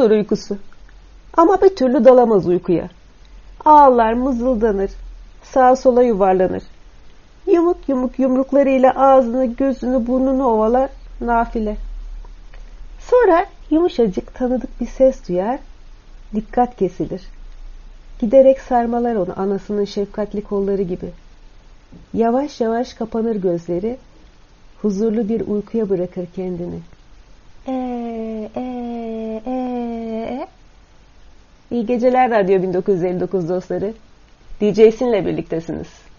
Çoktur uykusu. Ama bir türlü dalamaz uykuya. Ağlar, mızıldanır, sağa sola yuvarlanır. Yumuk yumuk yumruklarıyla ağzını, gözünü, burnunu ovalar, nafile. Sonra yumuşacık tanıdık bir ses duyar, dikkat kesilir. Giderek sarmalar onu anasının şefkatli kolları gibi. Yavaş yavaş kapanır gözleri, huzurlu bir uykuya bırakır kendini. Eee, eee, eee. İyi geceler Radyo 1959 dostları. DJ Sin'le birliktesiniz.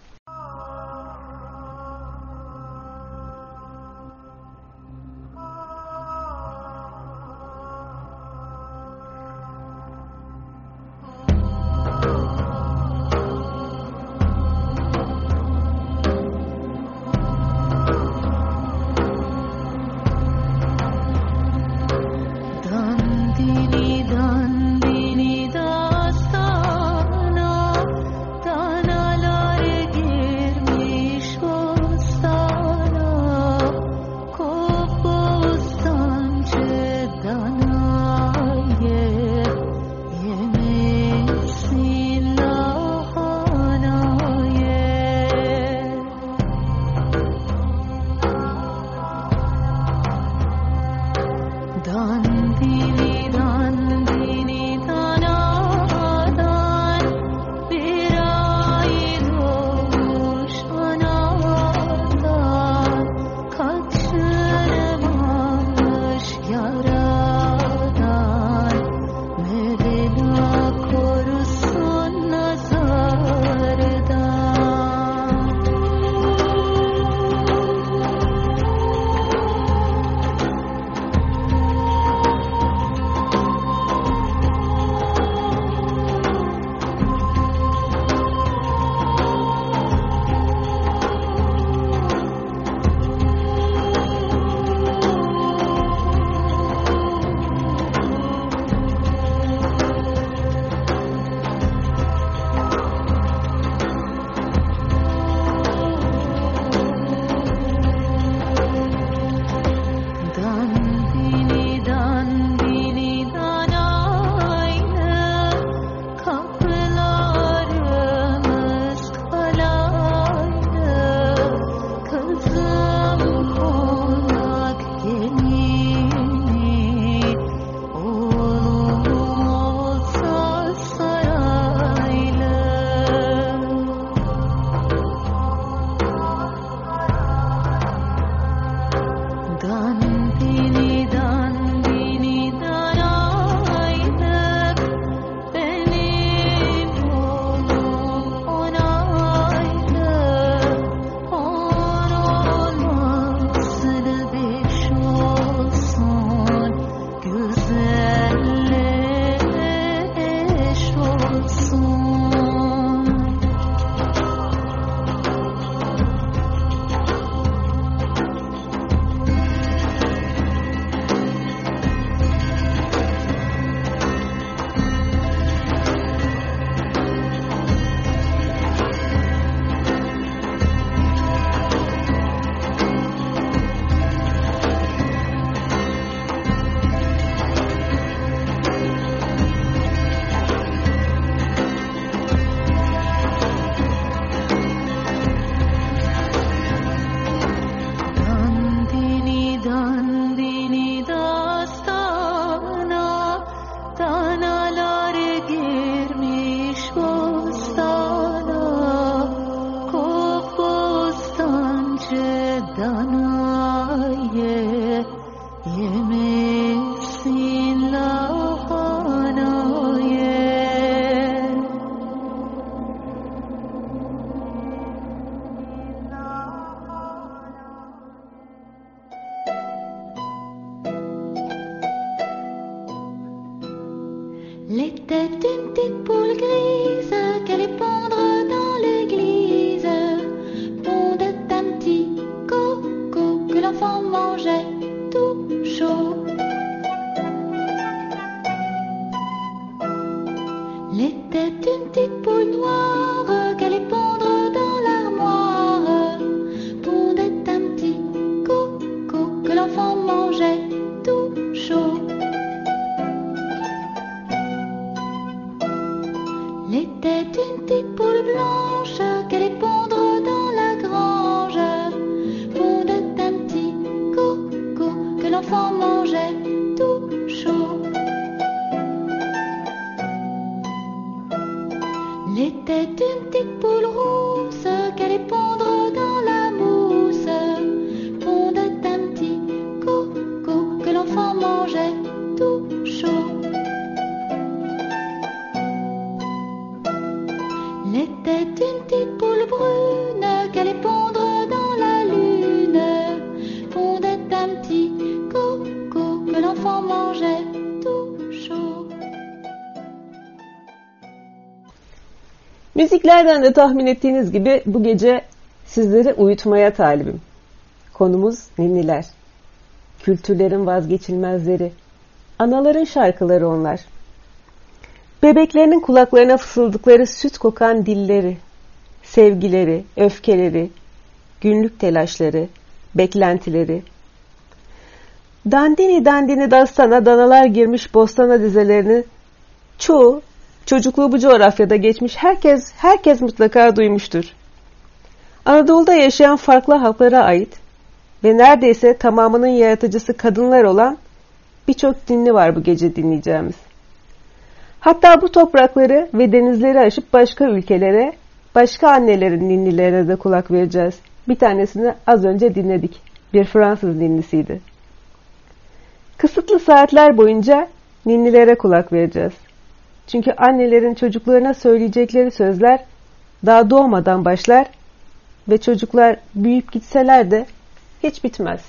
Müziklerden de tahmin ettiğiniz gibi bu gece sizleri uyutmaya talibim. Konumuz ninniler. Kültürlerin vazgeçilmezleri. Anaların şarkıları onlar. Bebeklerinin kulaklarına fısıldıkları süt kokan dilleri, sevgileri, öfkeleri, günlük telaşları, beklentileri. Dandini dandini dastana danalar girmiş bostana dizelerini çoğu çocukluğu bu coğrafyada geçmiş herkes herkes mutlaka duymuştur. Anadolu'da yaşayan farklı halklara ait ve neredeyse tamamının yaratıcısı kadınlar olan birçok dinli var bu gece dinleyeceğimiz. Hatta bu toprakları ve denizleri aşıp başka ülkelere, başka annelerin ninnilerine de kulak vereceğiz. Bir tanesini az önce dinledik. Bir Fransız ninnisiydi. Kısıtlı saatler boyunca ninnilere kulak vereceğiz. Çünkü annelerin çocuklarına söyleyecekleri sözler daha doğmadan başlar ve çocuklar büyüyüp gitseler de hiç bitmez.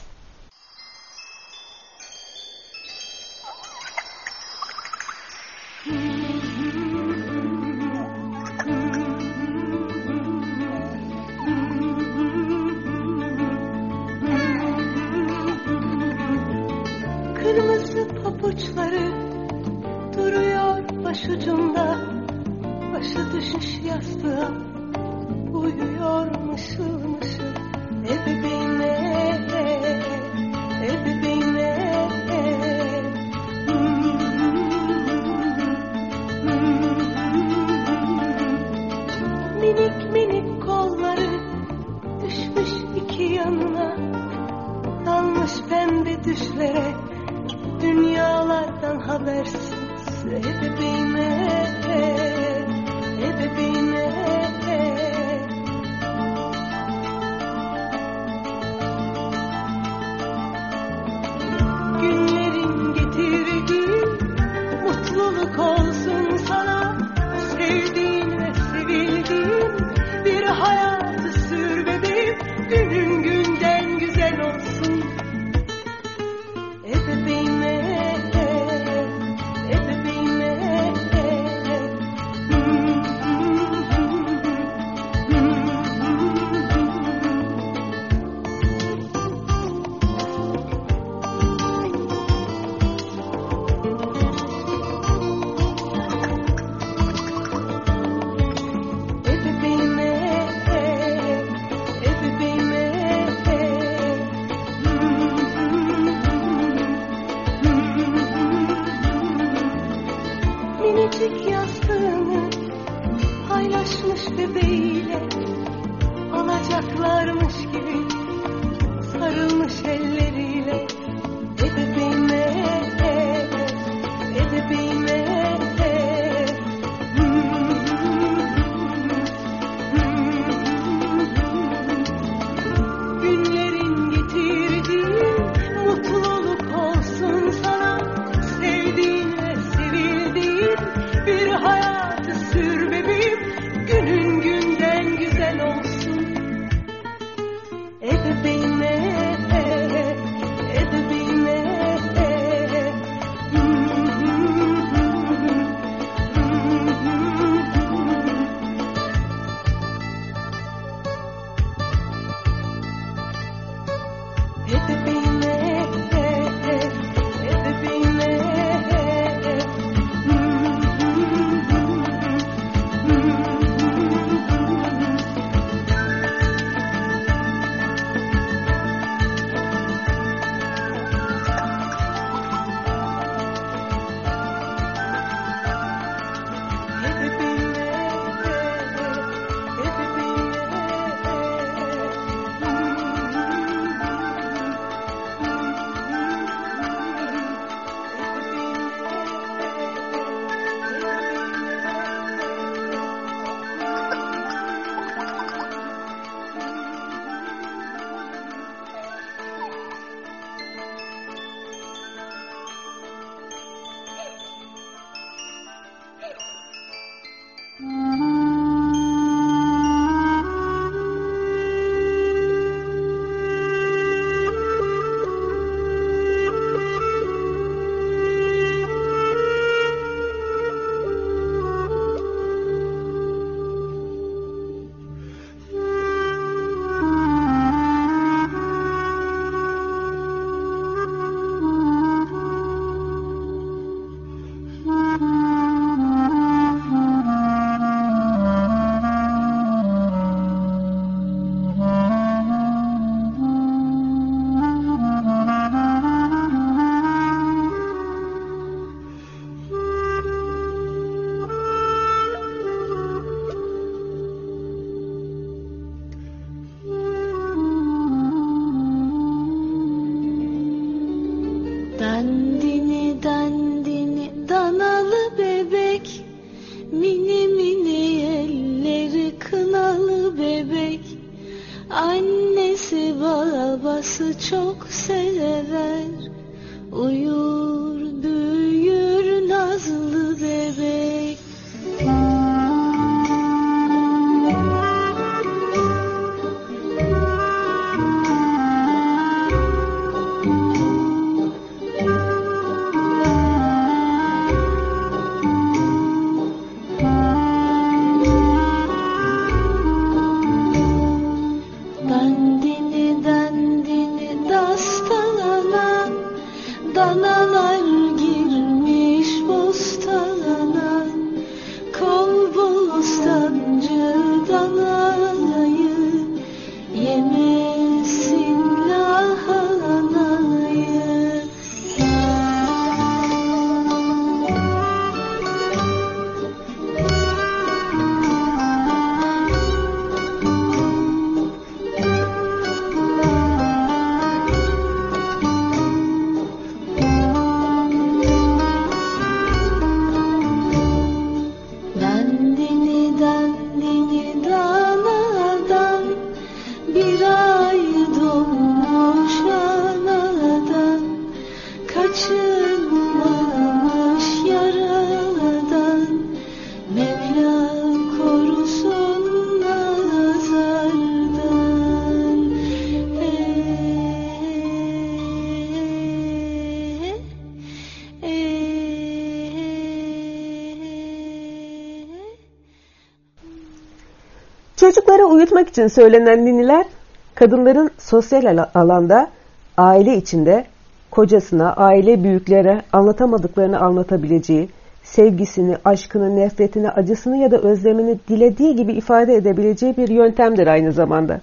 İçin söylenen niniler, kadınların sosyal alanda, aile içinde kocasına, aile büyüklere anlatamadıklarını anlatabileceği, sevgisini, aşkını, nefretini, acısını ya da özlemini dilediği gibi ifade edebileceği bir yöntemdir aynı zamanda.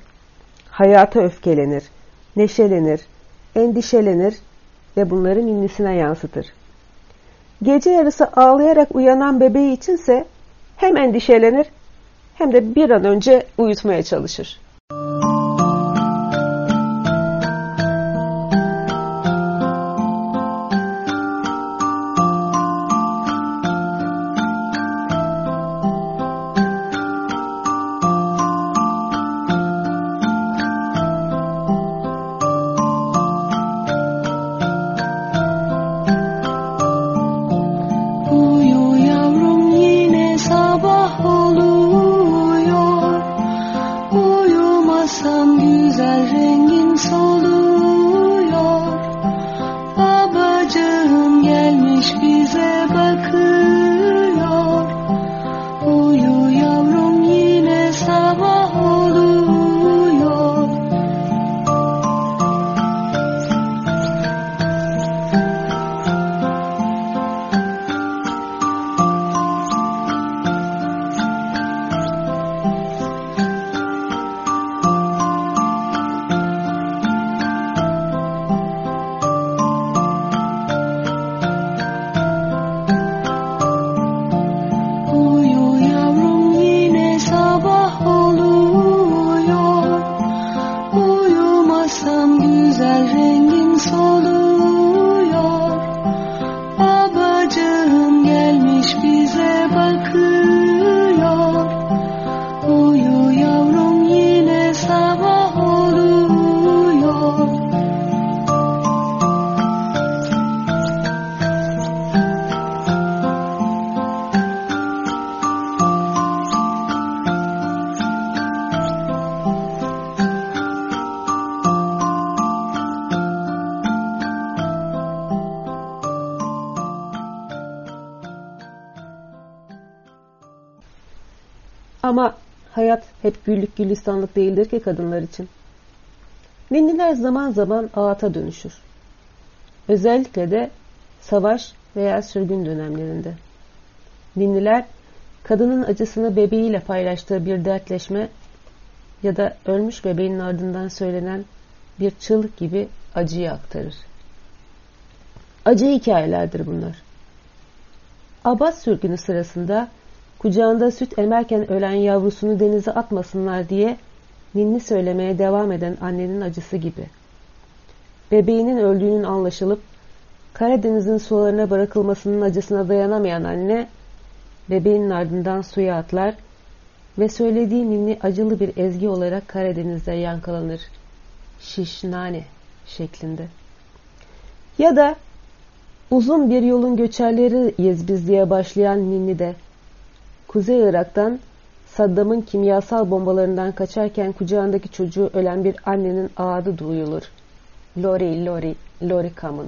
Hayata öfkelenir, neşelenir, endişelenir ve bunları ninnisine yansıtır. Gece yarısı ağlayarak uyanan bebeği içinse hem endişelenir hem de bir an önce uyutmaya çalışır. Hep güllük gülistanlık değildir ki kadınlar için. Ninniler zaman zaman ağata dönüşür. Özellikle de savaş veya sürgün dönemlerinde. Ninniler kadının acısını bebeğiyle paylaştığı bir dertleşme ya da ölmüş bebeğin ardından söylenen bir çığlık gibi acıyı aktarır. Acı hikayelerdir bunlar. Abbas sürgünü sırasında kucağında süt emerken ölen yavrusunu denize atmasınlar diye ninni söylemeye devam eden annenin acısı gibi. Bebeğinin öldüğünün anlaşılıp Karadeniz'in sularına bırakılmasının acısına dayanamayan anne bebeğinin ardından suya atlar ve söylediği ninni acılı bir ezgi olarak Karadeniz'de yankılanır. Şişnane şeklinde. Ya da uzun bir yolun göçerleriyiz biz diye başlayan ninni de Kuzey Irak'tan Saddam'ın kimyasal bombalarından kaçarken kucağındaki çocuğu ölen bir annenin ağıdı duyulur. Lori, Lori, Lori Common.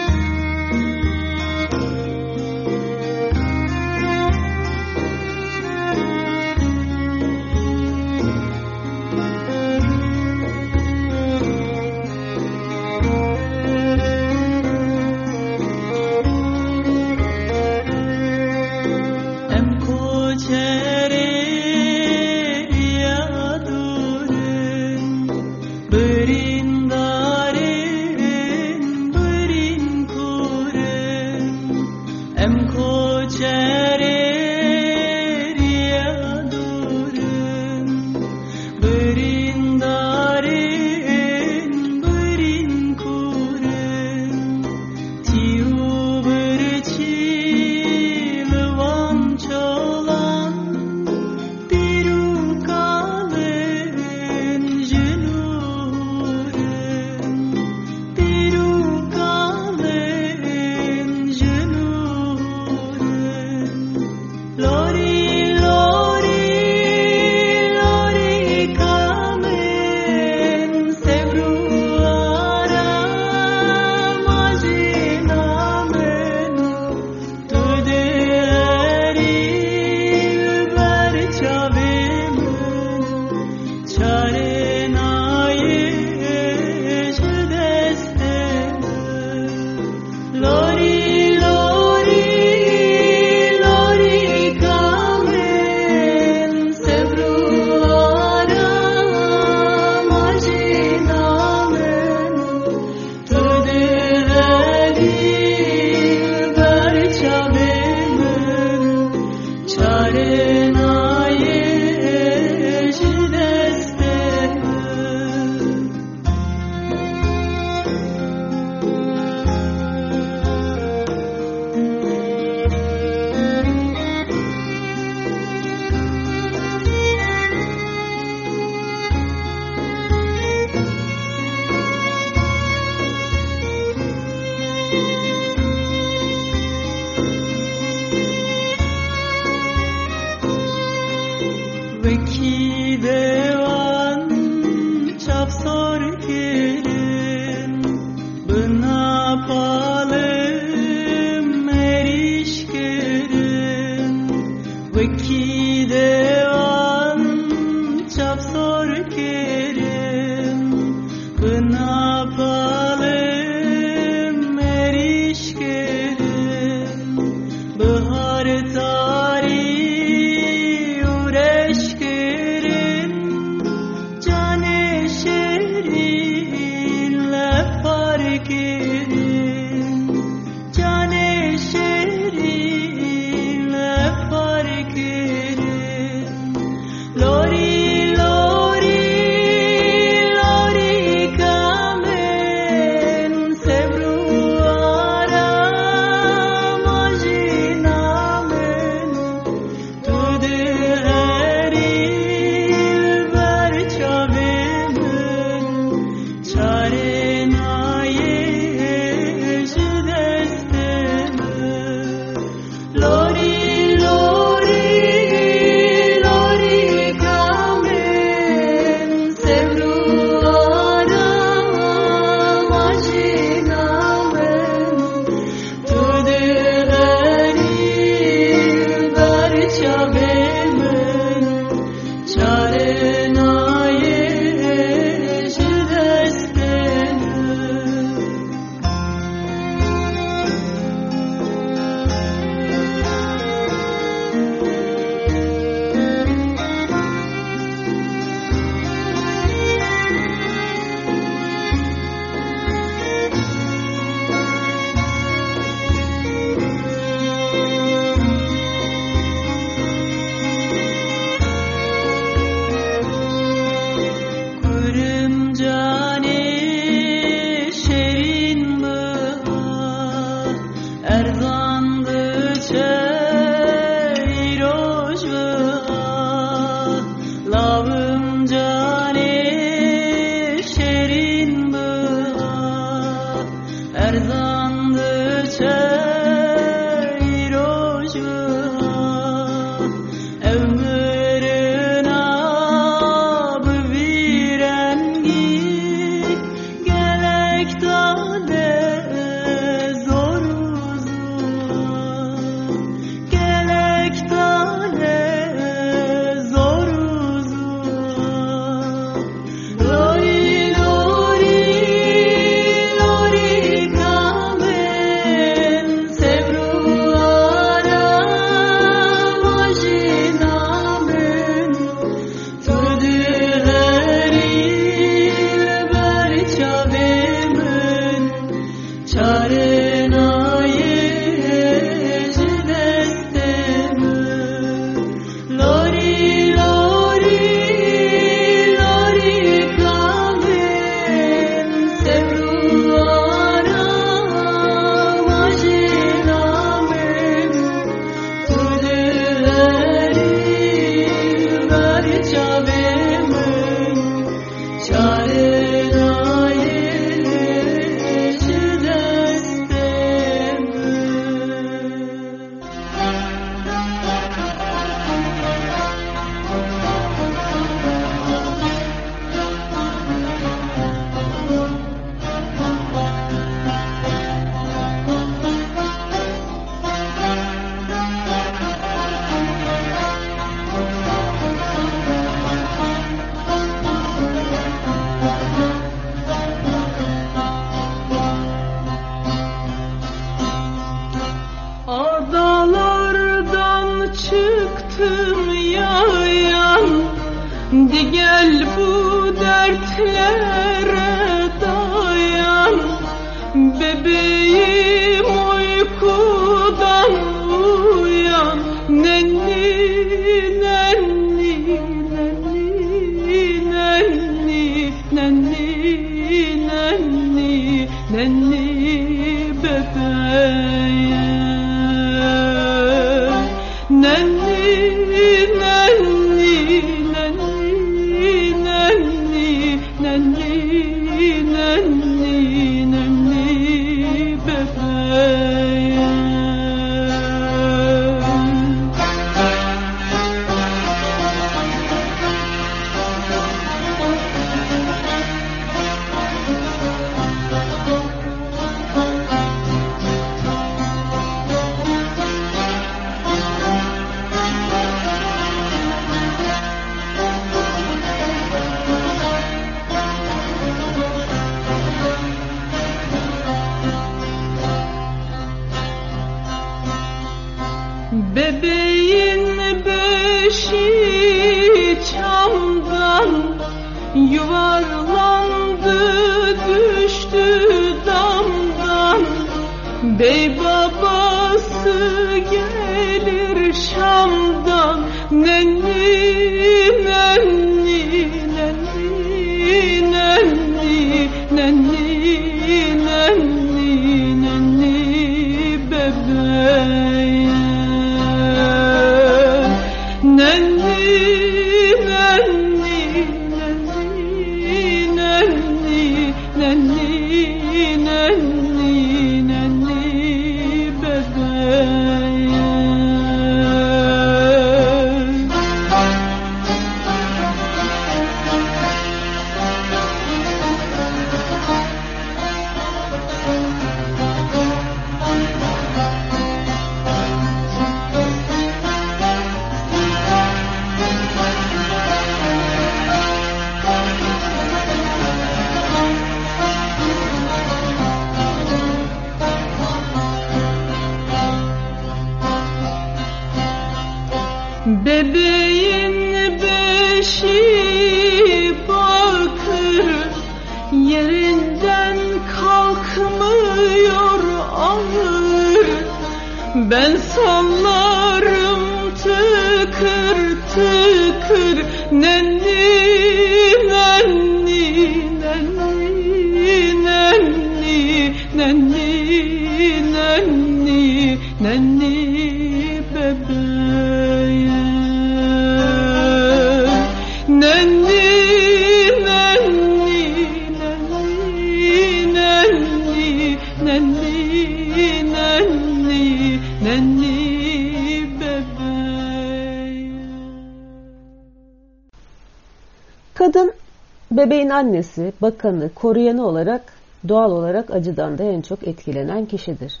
Bebeğin annesi, bakanı, koruyanı olarak doğal olarak acıdan da en çok etkilenen kişidir.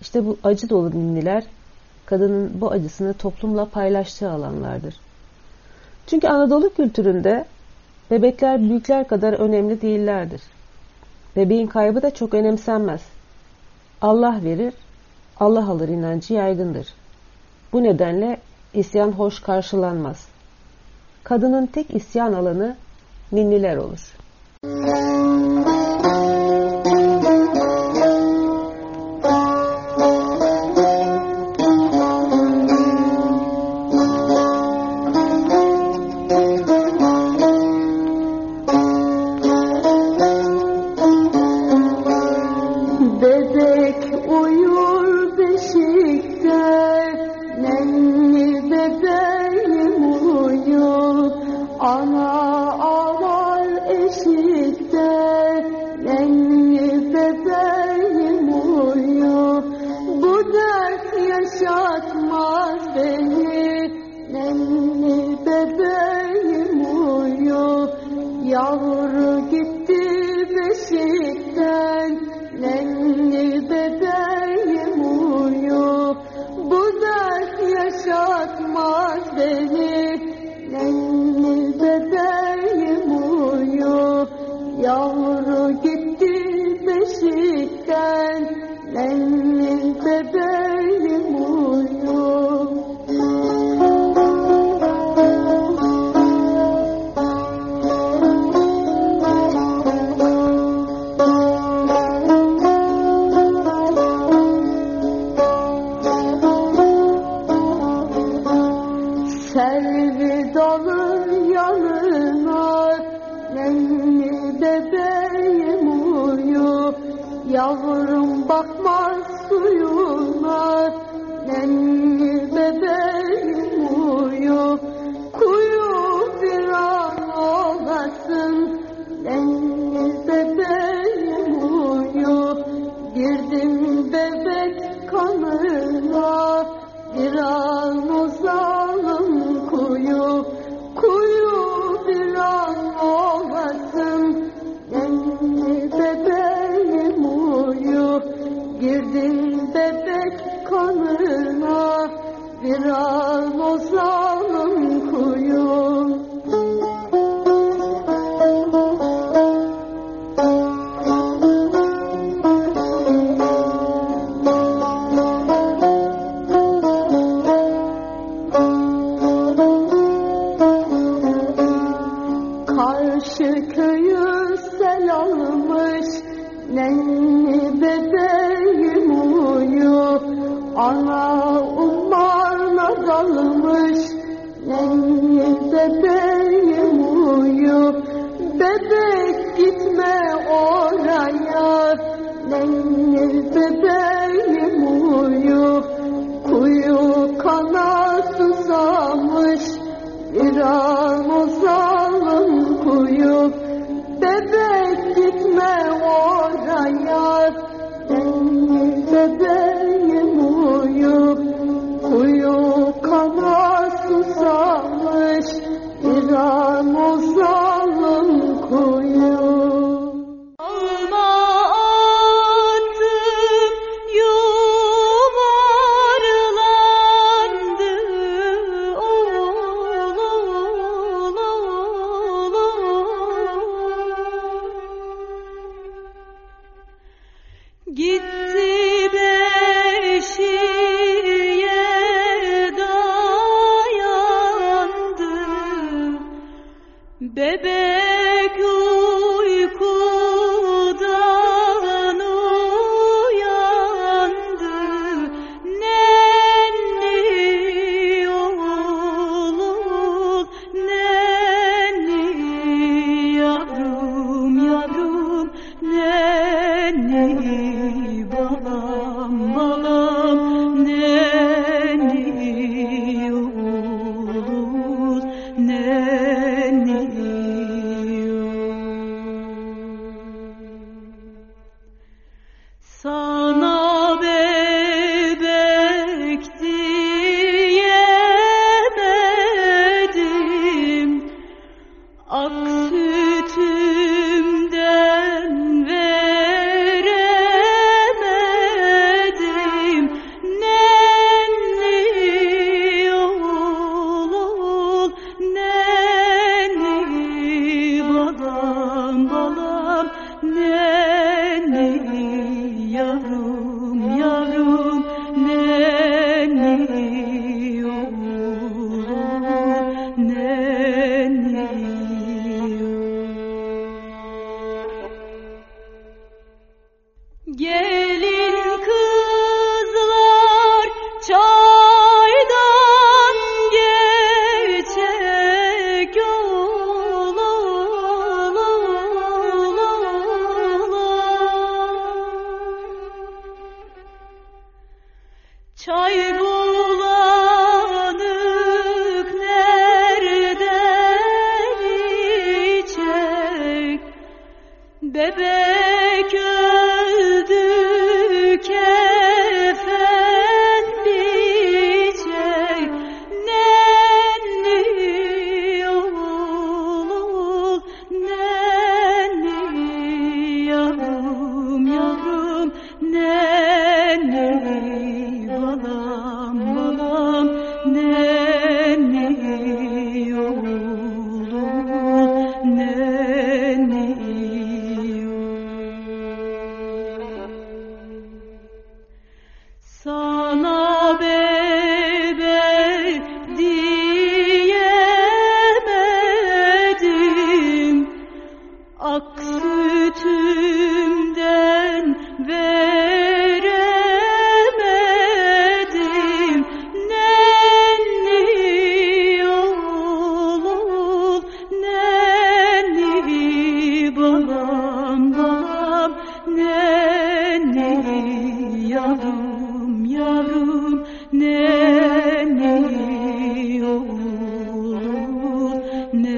İşte bu acı dolu ninniler kadının bu acısını toplumla paylaştığı alanlardır. Çünkü Anadolu kültüründe bebekler büyükler kadar önemli değillerdir. Bebeğin kaybı da çok önemsenmez. Allah verir, Allah alır inancı yaygındır. Bu nedenle isyan hoş karşılanmaz. Kadının tek isyan alanı ninniler olur. Müzik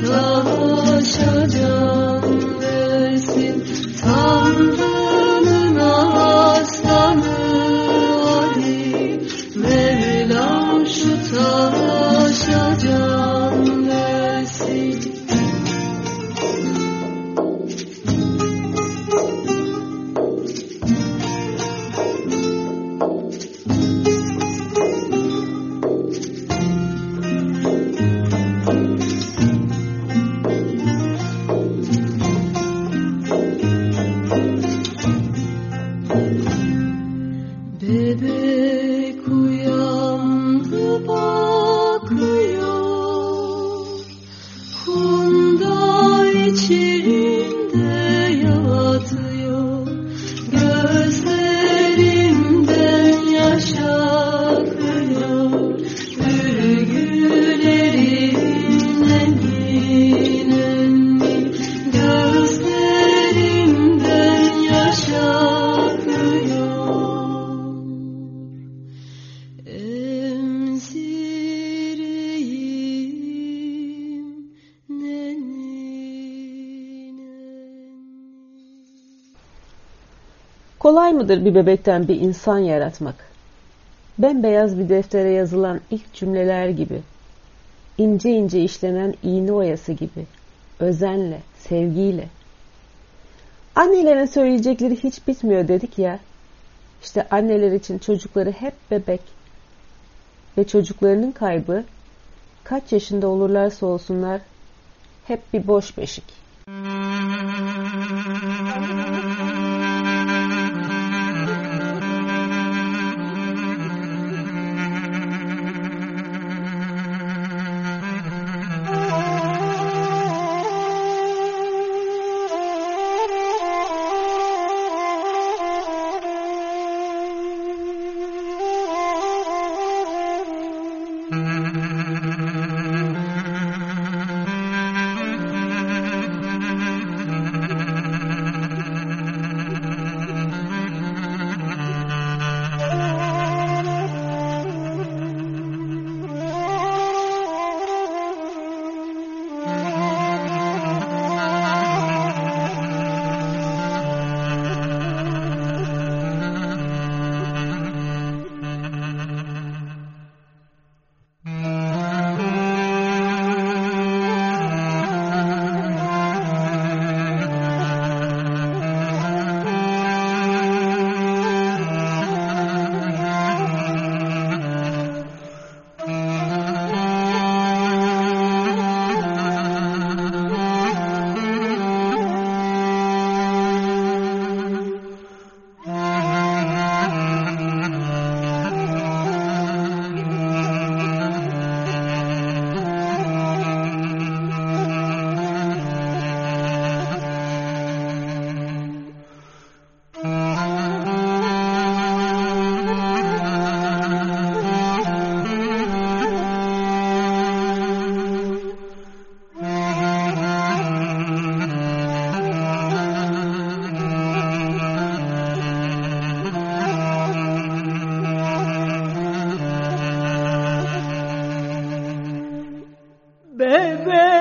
glory. Kolay mıdır bir bebekten bir insan yaratmak? Bembeyaz bir deftere yazılan ilk cümleler gibi, ince ince işlenen iğne oyası gibi, özenle, sevgiyle. Annelerin söyleyecekleri hiç bitmiyor dedik ya, işte anneler için çocukları hep bebek ve çocuklarının kaybı kaç yaşında olurlarsa olsunlar hep bir boş beşik. Bebe.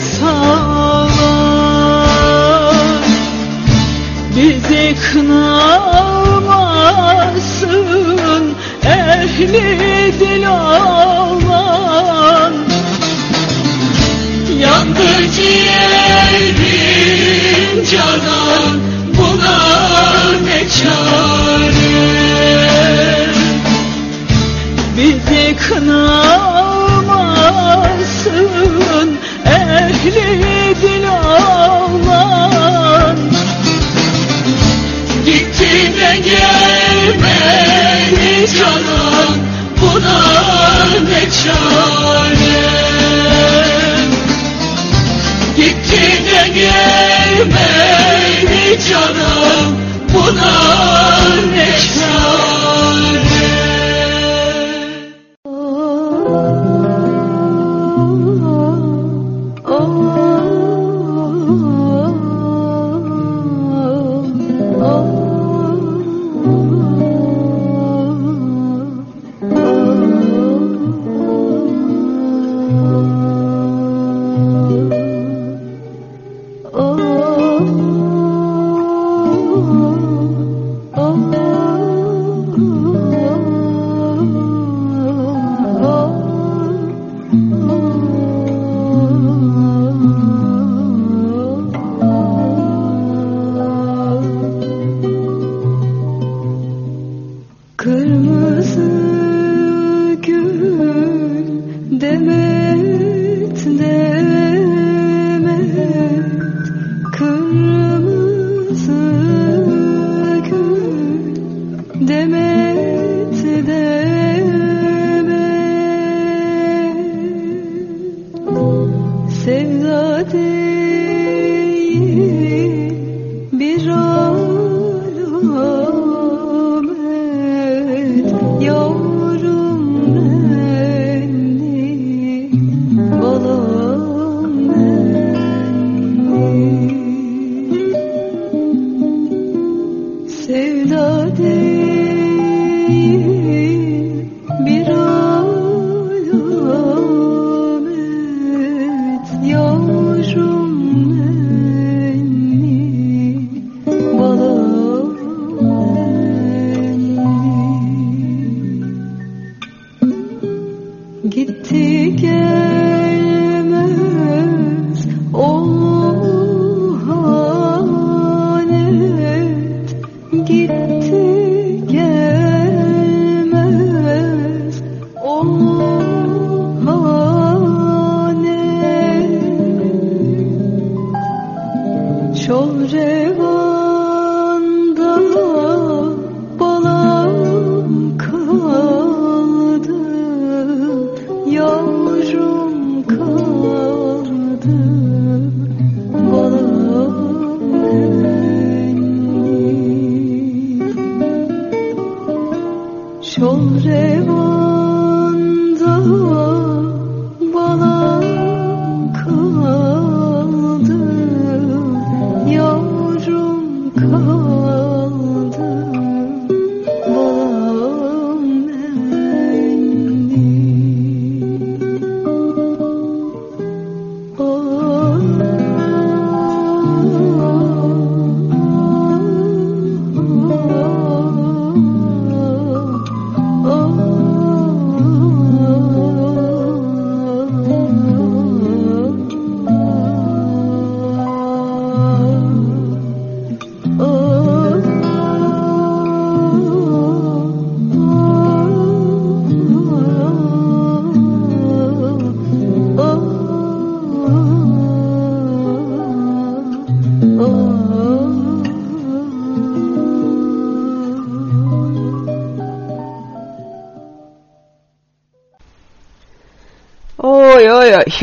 Salan Bizi kınamasın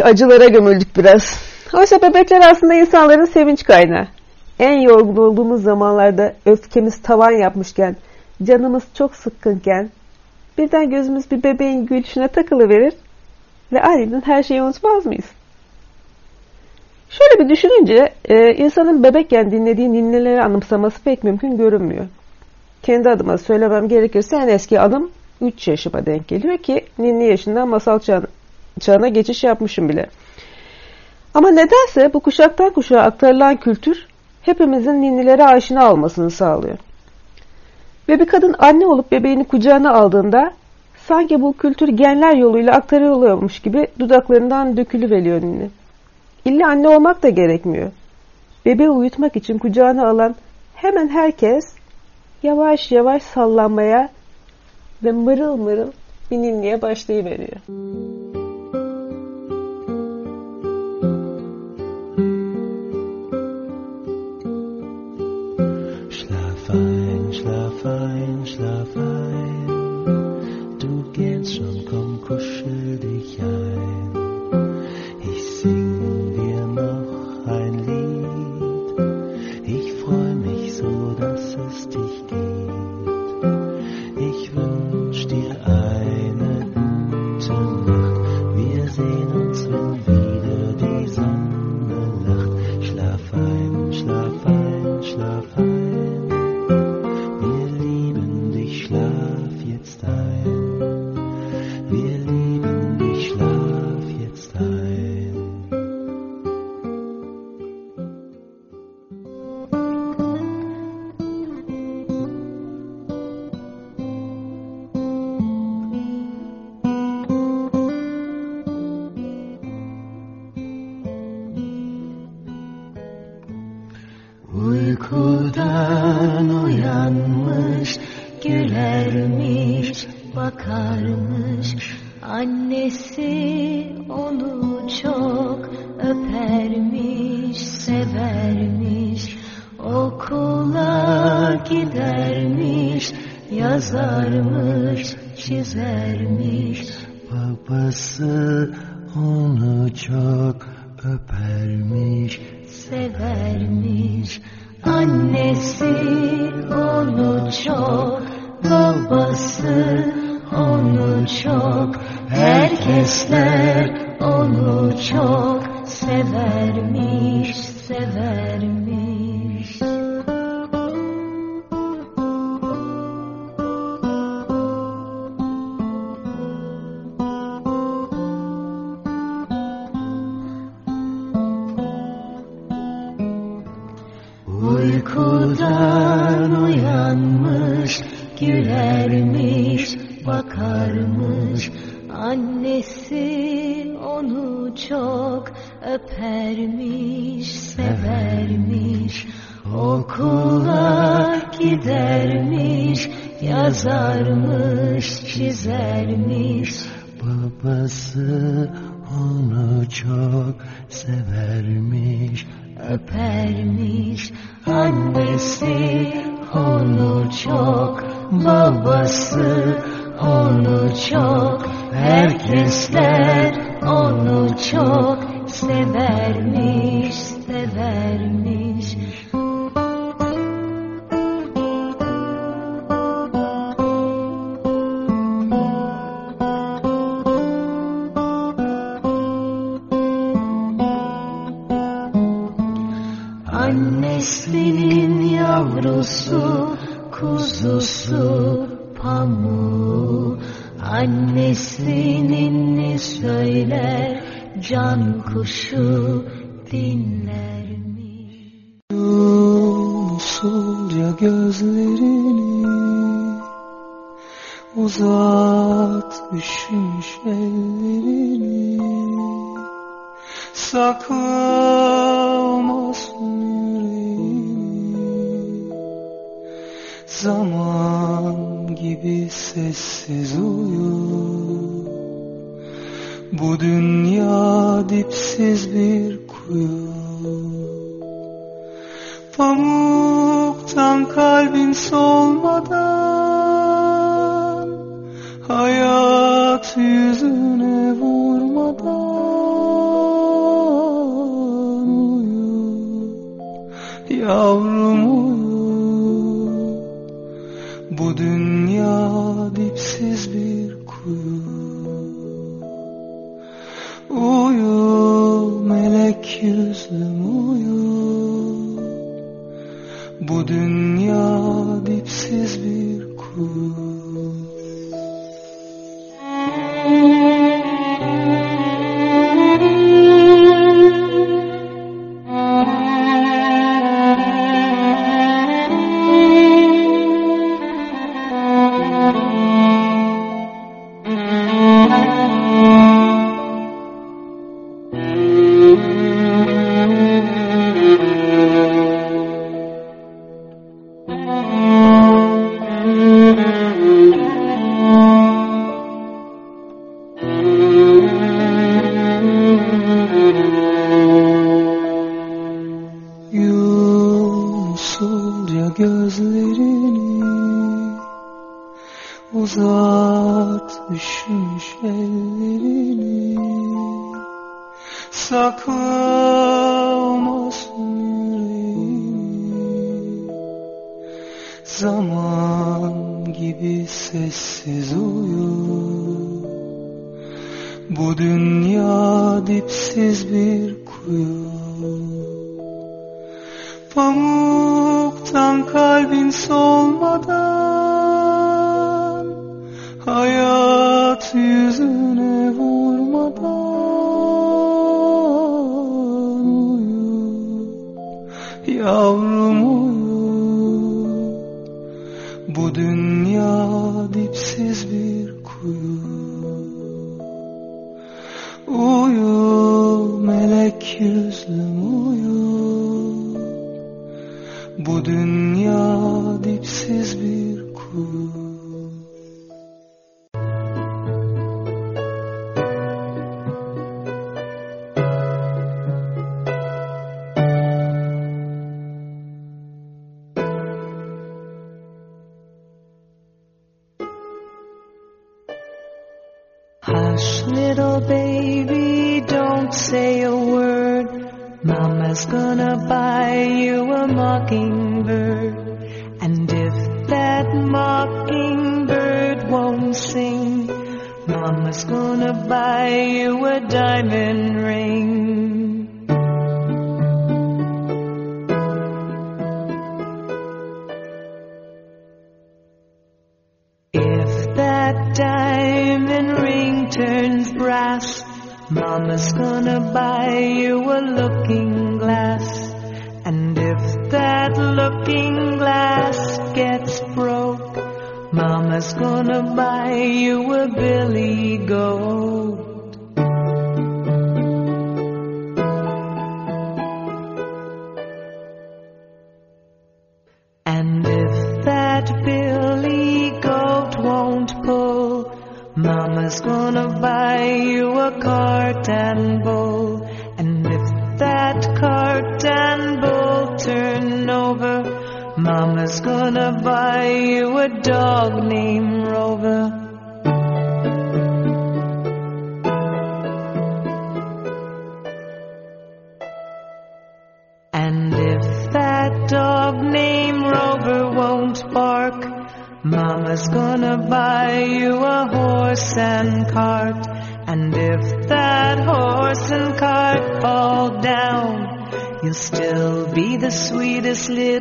acılara gömüldük biraz. Oysa bebekler aslında insanların sevinç kaynağı. En yorgun olduğumuz zamanlarda öfkemiz tavan yapmışken, canımız çok sıkkınken birden gözümüz bir bebeğin gülüşüne takılıverir ve aniden her şeyi unutmaz mıyız? Şöyle bir düşününce e, insanın bebekken dinlediği ninneleri anımsaması pek mümkün görünmüyor. Kendi adıma söylemem gerekirse en eski anım 3 yaşıma denk geliyor ki ninni yaşından masal çağına, geçiş yapmışım bile. Ama nedense bu kuşaktan kuşağa aktarılan kültür hepimizin ninnilere aşina olmasını sağlıyor. Ve bir kadın anne olup bebeğini kucağına aldığında sanki bu kültür genler yoluyla aktarılıyormuş gibi dudaklarından dökülüveriyor ninni. İlla anne olmak da gerekmiyor. Bebeği uyutmak için kucağına alan hemen herkes yavaş yavaş sallanmaya ve mırıl mırıl bir ninniye başlayıveriyor. Schlaf ein, schlaf ein, schlaf ein. Du gehst schon, komm, kuschel dich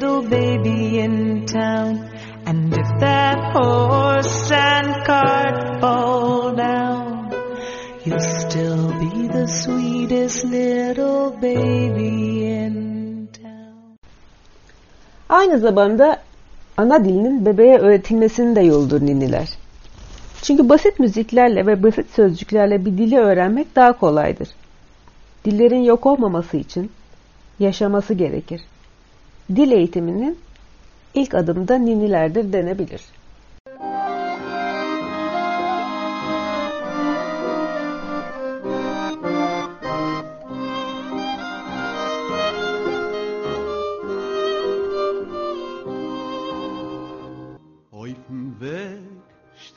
little baby in town. And if that horse and cart fall down, you'll still be the sweetest little baby in town. Aynı zamanda ana dilinin bebeğe öğretilmesinin de yoludur niniler. Çünkü basit müziklerle ve basit sözcüklerle bir dili öğrenmek daha kolaydır. Dillerin yok olmaması için yaşaması gerekir dil eğitiminin ilk adımda ninilerdir denebilir.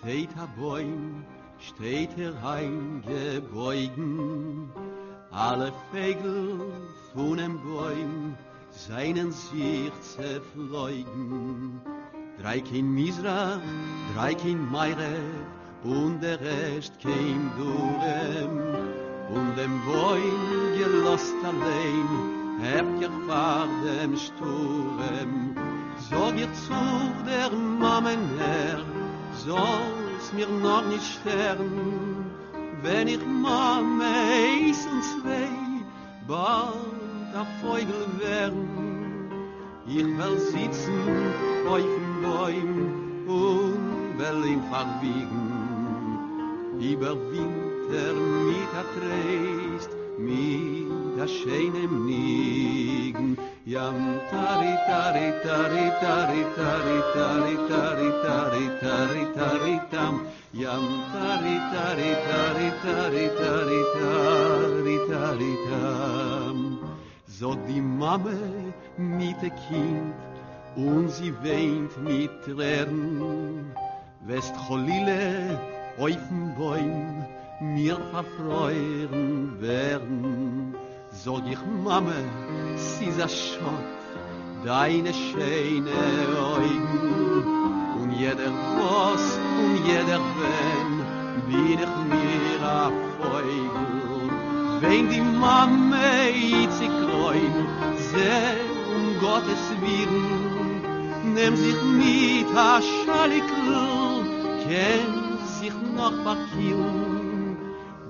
steht steht er, er eingebogen. Alle Vögel von dem Bäum seinen sich zerfleugen. Drei Kind Misra, drei Kind Meire, und der Rest käm durem. Und dem Bäum gelost allein, habt ihr fahr dem Sturm. Sog ihr zu der Mammen her, soll's mir noch nicht sterben, wenn ich Mame eins und zwei bald a Vogel werden. Ich will sitzen auf dem Bäum und will ihn verwiegen. Über Winter mit a Trist, mit a schönem Nigen. Yam tari tari tari tari tari tari tari tari tari tari tam. Yam tari tari tari tari tari tari tari tam. So die Mame mit dem Kind und sie weint mit Tränen. West Cholile auf dem Bäum mir verfreuen werden. Sag ich, Mame, sie ist a Schott, deine schöne Augen. Und jeder was und jeder wenn, bin ich mir Feugel. Wenn die Mame itzig klein, seh um Gottes Willen, nimm sich mit a Schalikel, kenn sich noch verkillen.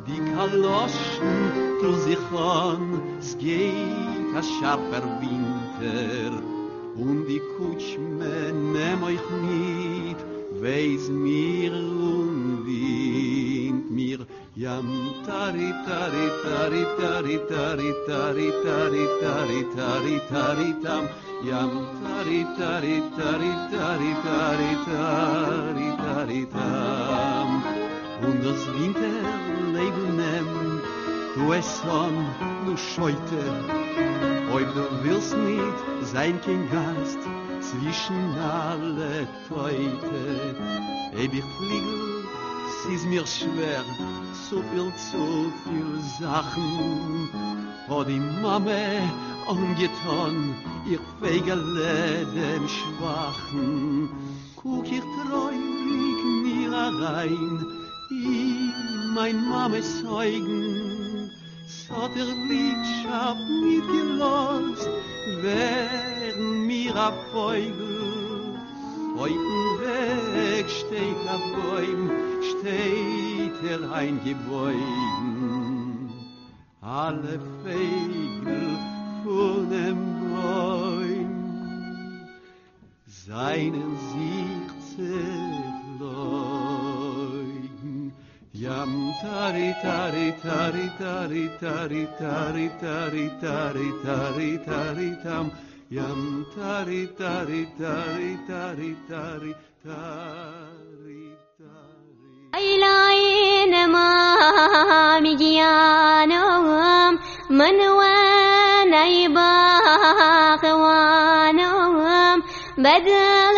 Die Kaloschen tu sich an, es geht a scharfer Winter. Und die Kutschme nehm euch mit, weis mir und mir. Yam tari tari tari tari tari tari tari tari tari tari tam. Yam tari tari tari tari tari tari tari tam. Und das Winterleben nimm, du es son, du scheute. Ob du willst nicht sein kein Gast zwischen alle Teute. Eb ich fliege, ist mir schwer, so viel, so viel Sachen. Oh, die Mame umgetan, ihr Fegele dem Schwachen. Guck ich treurig mir rein, in mein Mames Zeugen. So der Liedschaft nicht gelost, werden mir a Feugel. Heuten Weg steht a Bäum, steht er eingebeugen. Alle Vögel von dem Bäum seinen sich zerfleugen. Yam tari tari tari tari tari tari tari tari tari tari tam. Yam tari tari tari tari tari عين ما مجيانهم من وين يباخوانهم بدل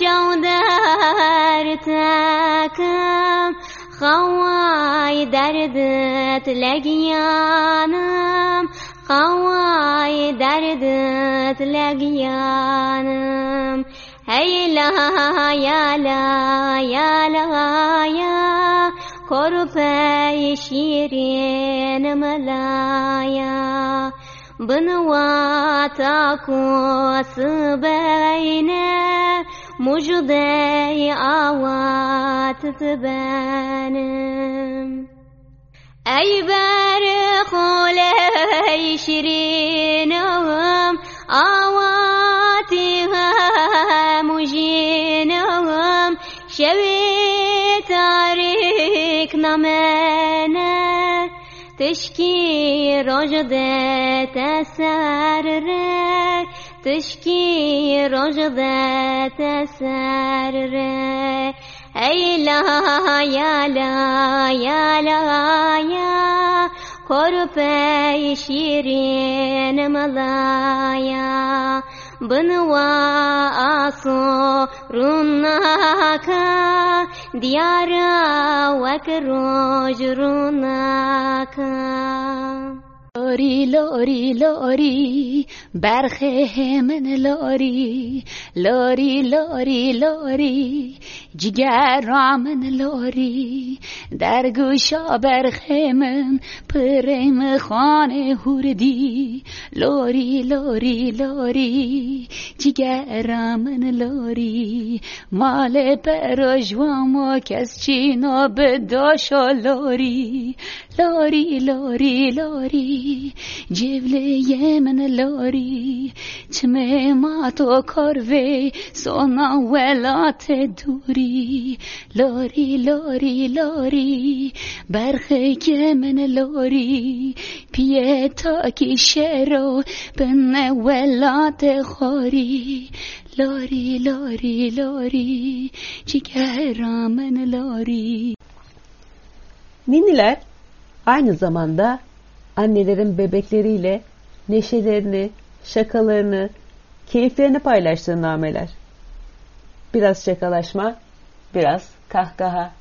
جودر تاكم خواي دردت لقيانم خواي دردت لقيانم أي لا يا لا يا لا يا قربي شيرين ملايا بنواتاكو سبينا مجدي آوات تبانم أي بارخو لي شيرينهم آواتي مجينهم شوي تاريخنا منا تشكي رجد تسرر تشكي رجد تسرر أي لا يا لا يا لا يا قرب شيرين ملايا بنوا دیار دیارا وک روج روناکا. لاری لاری لاری برخه من لاری لاری لاری لاری جگر من لاری در گوشا برخه من پرم خانه هوردی. لاری لاری لاری جگر من لاری مال براج و ما کس چینا بداشا لاری لاری. لاری لاری لاری جیبلی یمن لاری. چمه ما تو کاروی سونا ولات دوری. لاری لاری لاری برخی که من لاری. پیه تاکی شرو بن ولات خاری لاری لاری لاری چیکه رامن لاری. نینیلر؟ Aynı zamanda annelerin bebekleriyle neşelerini, şakalarını, keyiflerini paylaştığı nameler. Biraz şakalaşma, biraz kahkaha.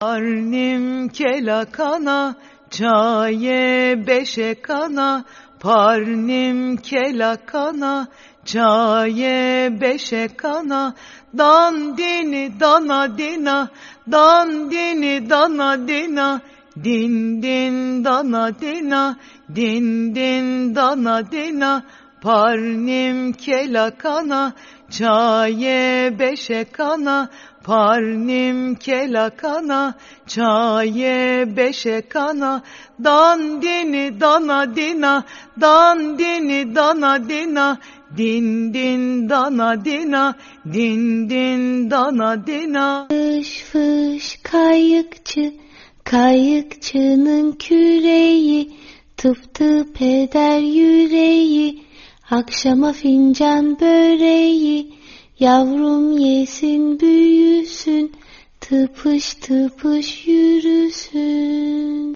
Parnim kelakana, çaye beşe kana, parnim kelakana, çaye beşe kana, dandini dana dina, dandini dana dina, Din din dana dina, din din dana dina, parnim kelakana, çaye beşe kana, parnim kelakana, çaye beşe kana, dandini dana dina, dandini dana dina, din din dana dina, din din dana dina. Fış fış kayıkçı, Kayıkçının küreği tıp tıp eder yüreği. Akşama fincan böreği Yavrum yesin büyüsün Tıpış tıpış yürüsün.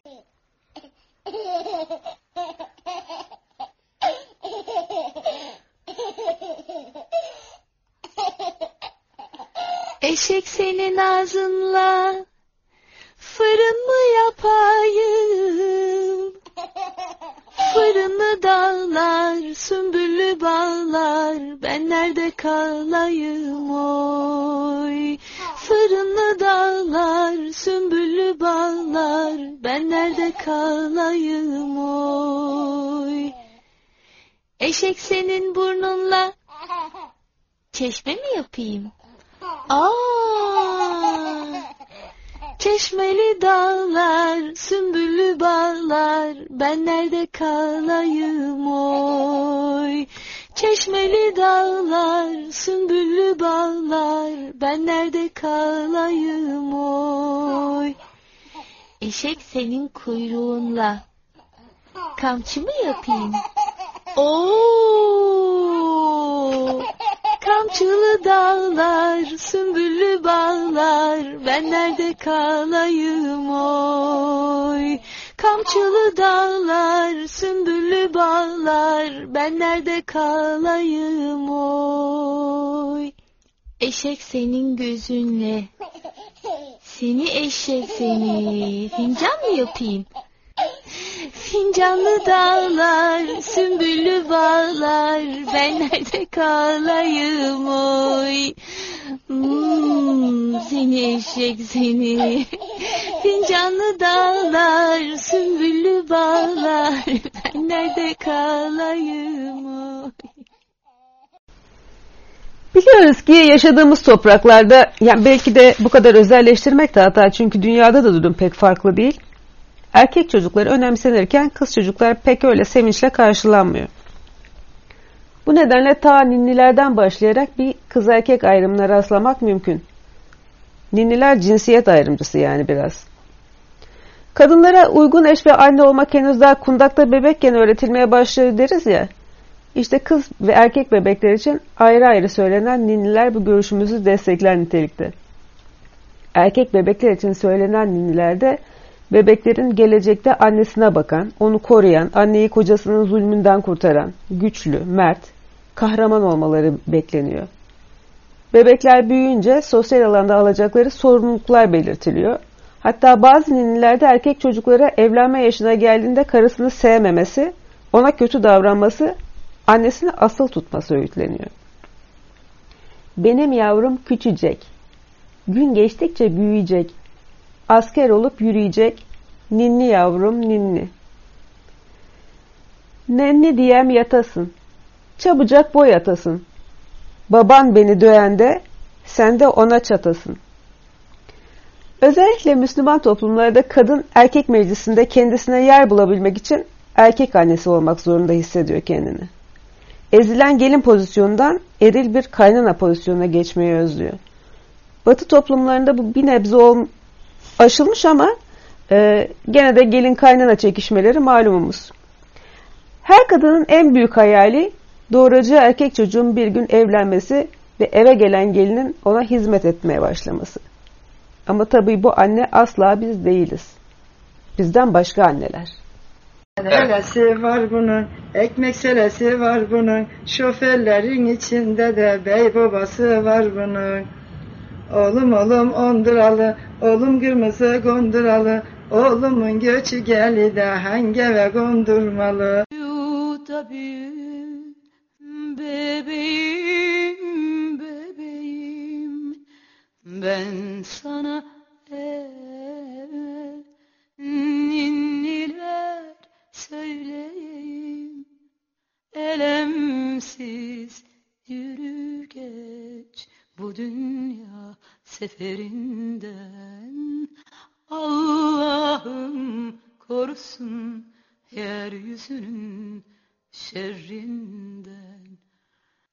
Eşek senin ağzınla Fırın mı yapayım? Fırını dağlar, sümbüllü bağlar, ben nerede kalayım oy? Fırını dağlar, sümbüllü bağlar, ben nerede kalayım oy? Eşek senin burnunla çeşme mi yapayım? Aa! Çeşmeli dağlar, sümbüllü bağlar, ben nerede kalayım oy? Çeşmeli dağlar, sümbüllü bağlar, ben nerede kalayım oy? Eşek senin kuyruğunla, kamçı mı yapayım? Oo! Kamçılı dağlar, sümbüllü bağlar, ben nerede kalayım oy? Kamçılı dağlar, sümbüllü bağlar, ben nerede kalayım oy? Eşek senin gözünle, seni eşek seni, fincan mı yapayım? Fincanlı dağlar, sümbüllü bağlar, ben nerede kalayım oy? Hmm, seni eşek seni. Fincanlı dağlar, sümbüllü bağlar, ben nerede kalayım oy? Biliyoruz ki yaşadığımız topraklarda, yani belki de bu kadar özelleştirmek de hata çünkü dünyada da durum pek farklı değil. Erkek çocukları önemsenirken kız çocuklar pek öyle sevinçle karşılanmıyor. Bu nedenle ta ninnilerden başlayarak bir kız erkek ayrımına rastlamak mümkün. Ninniler cinsiyet ayrımcısı yani biraz. Kadınlara uygun eş ve anne olmak henüz daha kundakta bebekken öğretilmeye başlıyor deriz ya. İşte kız ve erkek bebekler için ayrı ayrı söylenen ninniler bu görüşümüzü destekler nitelikte. Erkek bebekler için söylenen ninnilerde bebeklerin gelecekte annesine bakan, onu koruyan, anneyi kocasının zulmünden kurtaran, güçlü, mert, kahraman olmaları bekleniyor. Bebekler büyüyünce sosyal alanda alacakları sorumluluklar belirtiliyor. Hatta bazı ninilerde erkek çocuklara evlenme yaşına geldiğinde karısını sevmemesi, ona kötü davranması, annesini asıl tutması öğütleniyor. Benim yavrum küçücek. Gün geçtikçe büyüyecek. Asker olup yürüyecek. Ninni yavrum ninni. Nenni diyem yatasın. Çabucak boy atasın. Baban beni döyende sen de ona çatasın. Özellikle Müslüman toplumlarda kadın erkek meclisinde kendisine yer bulabilmek için erkek annesi olmak zorunda hissediyor kendini. Ezilen gelin pozisyonundan eril bir kaynana pozisyonuna geçmeyi özlüyor. Batı toplumlarında bu bir nebze ol, aşılmış ama e, gene de gelin kaynana çekişmeleri malumumuz. Her kadının en büyük hayali doğuracağı erkek çocuğun bir gün evlenmesi ve eve gelen gelinin ona hizmet etmeye başlaması. Ama tabii bu anne asla biz değiliz. Bizden başka anneler. Selesi var bunun, ekmek selesi var bunun, şoförlerin içinde de bey babası var bunun. Oğlum oğlum onduralı, oğlum kırmızı gonduralı, oğlumun göçü geli de hangi eve gondurmalı. Büyü, bebeğim, bebeğim, ben sana ninniler söyleyeyim. Elemsiz yürü geç bu dünya seferinden. Allah'ım korusun yeryüzünün şerrinden.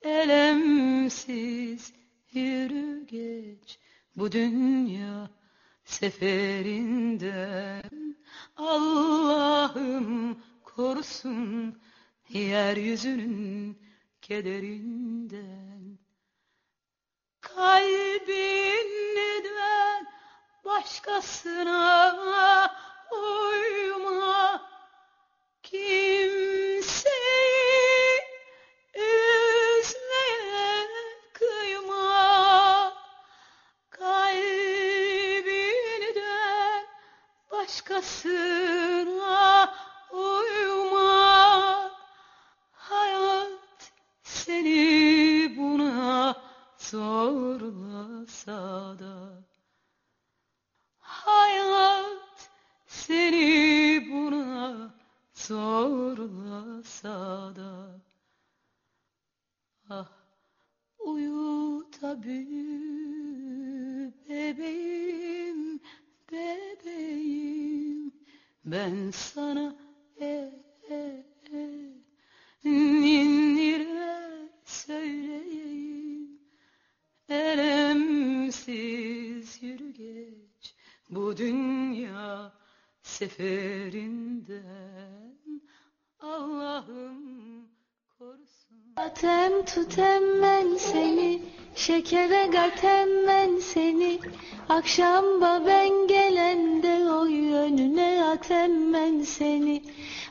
Elemsiz yürü geç bu dünya seferinden. Allah'ım korusun yeryüzünün kederinden. Kalbin dön başkasına uyma? Kimseyi üzmeye kıyma. Kalbini dön başkasına uyma? Hayat seni buna zorlasa da hayat seni buna zorlasa da. Ah uyu tabi bebeğim bebeğim. Ben sana e, e, e, ninniler söyleyeyim elemsiz yürü geç bu dünya seferinden Allah'ım korusun. Atem tutem ben seni, şekere gatem ben seni. Akşamba ben gelende oy önüne atem ben seni.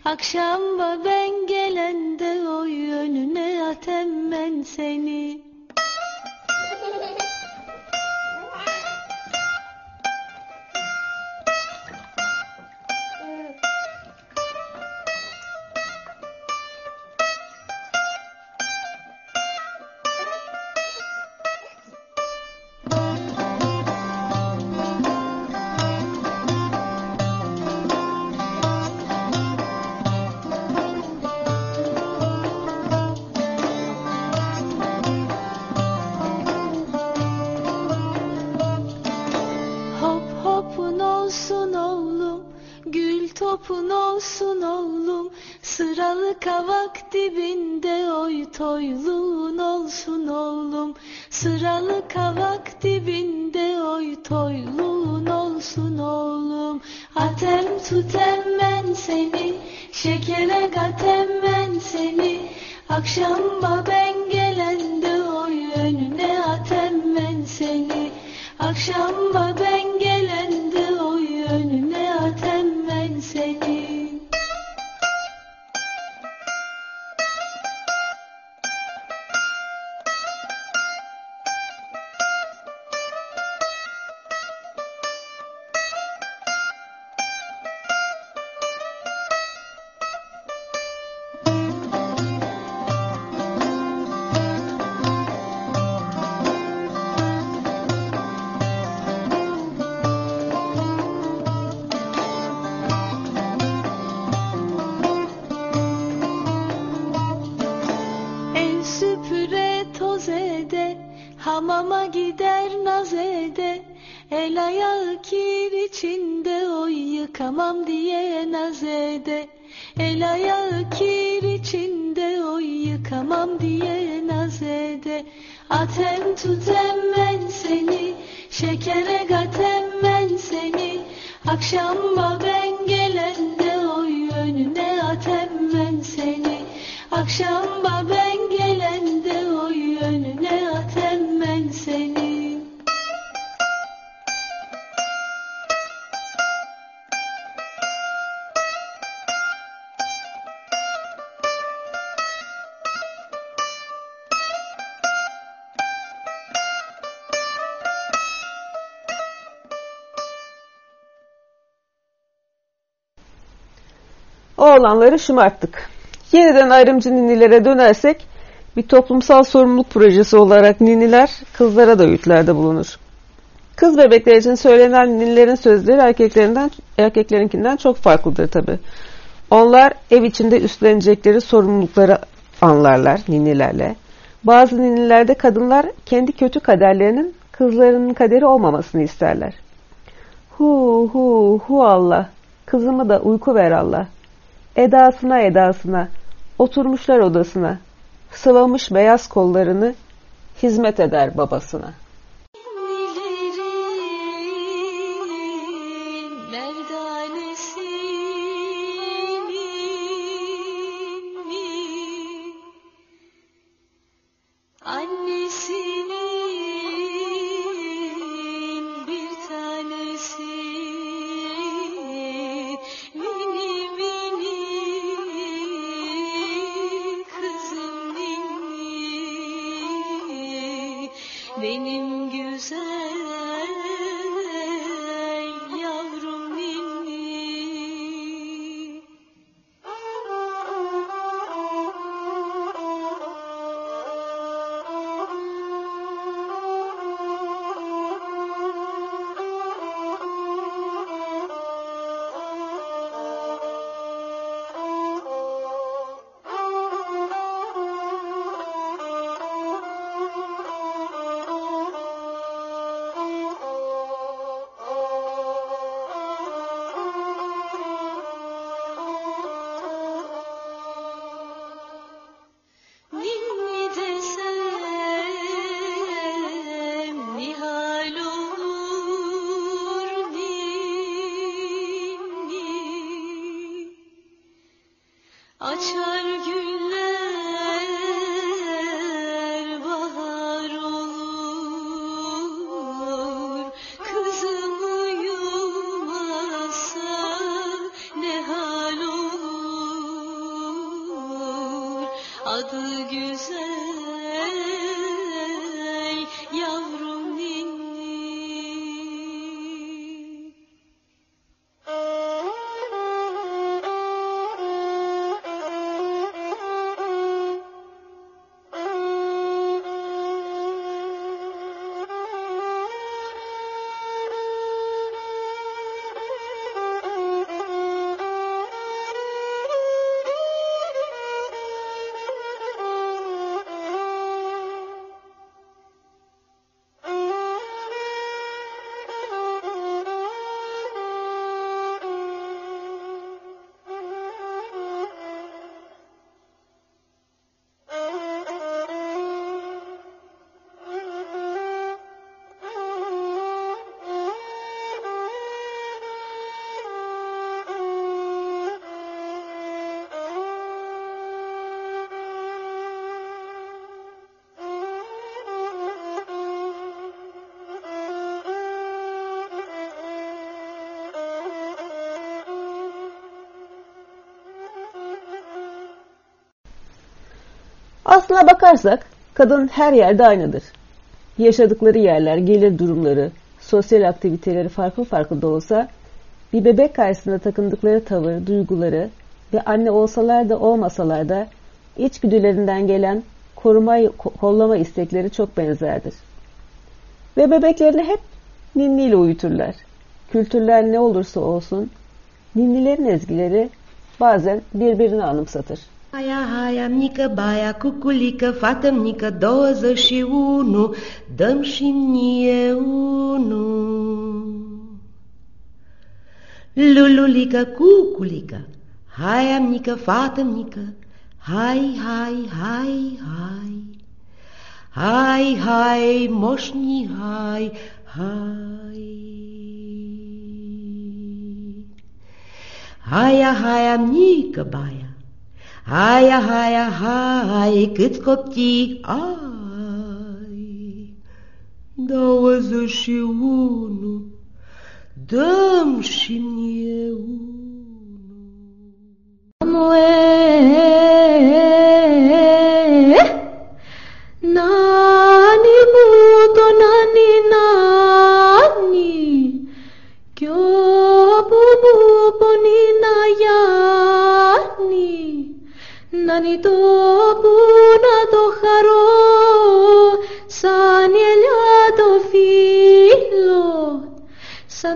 Akşamba ben gelende oy önüne atem ben seni. Toyluğun olsun oğlum. Sıralı kavak dibinde oy toyluğun olsun oğlum. Atem tutem ben seni, şekere gatem ben seni. Akşamba ben gelende oy önüne atem ben seni. Akşamba ben gelende Oğlanları şımarttık. Yeniden ayrımcı ninilere dönersek bir toplumsal sorumluluk projesi olarak niniler kızlara da öğütlerde bulunur. Kız bebekler için söylenen ninnilerin sözleri erkeklerinden erkeklerinkinden çok farklıdır tabi. Onlar ev içinde üstlenecekleri sorumlulukları anlarlar ninnilerle. Bazı ninilerde kadınlar kendi kötü kaderlerinin kızlarının kaderi olmamasını isterler. Hu hu hu Allah, kızımı da uyku ver Allah. Edasına edasına, oturmuşlar odasına, sıvamış beyaz kollarını, hizmet eder babasına. Aslına bakarsak kadın her yerde aynıdır. Yaşadıkları yerler, gelir durumları, sosyal aktiviteleri farklı farklı da olsa bir bebek karşısında takındıkları tavır, duyguları ve anne olsalar da olmasalar da içgüdülerinden gelen koruma, kollama istekleri çok benzerdir. Ve bebeklerini hep ninniyle uyuturlar. Kültürler ne olursa olsun ninnilerin ezgileri bazen birbirini anımsatır. Aia, aia, mică, baia, cuculică, fată mică, 21, dăm și mie unul. Lululică, cuculică, haia mică, fată mică, hai, hai, hai, hai. Hai, hai, moșni, hai, hai. Haia, haia, mică, baia, Haia, haia, hai, câți coptii ai? Douăzeci și unu. Dăm și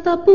తపూ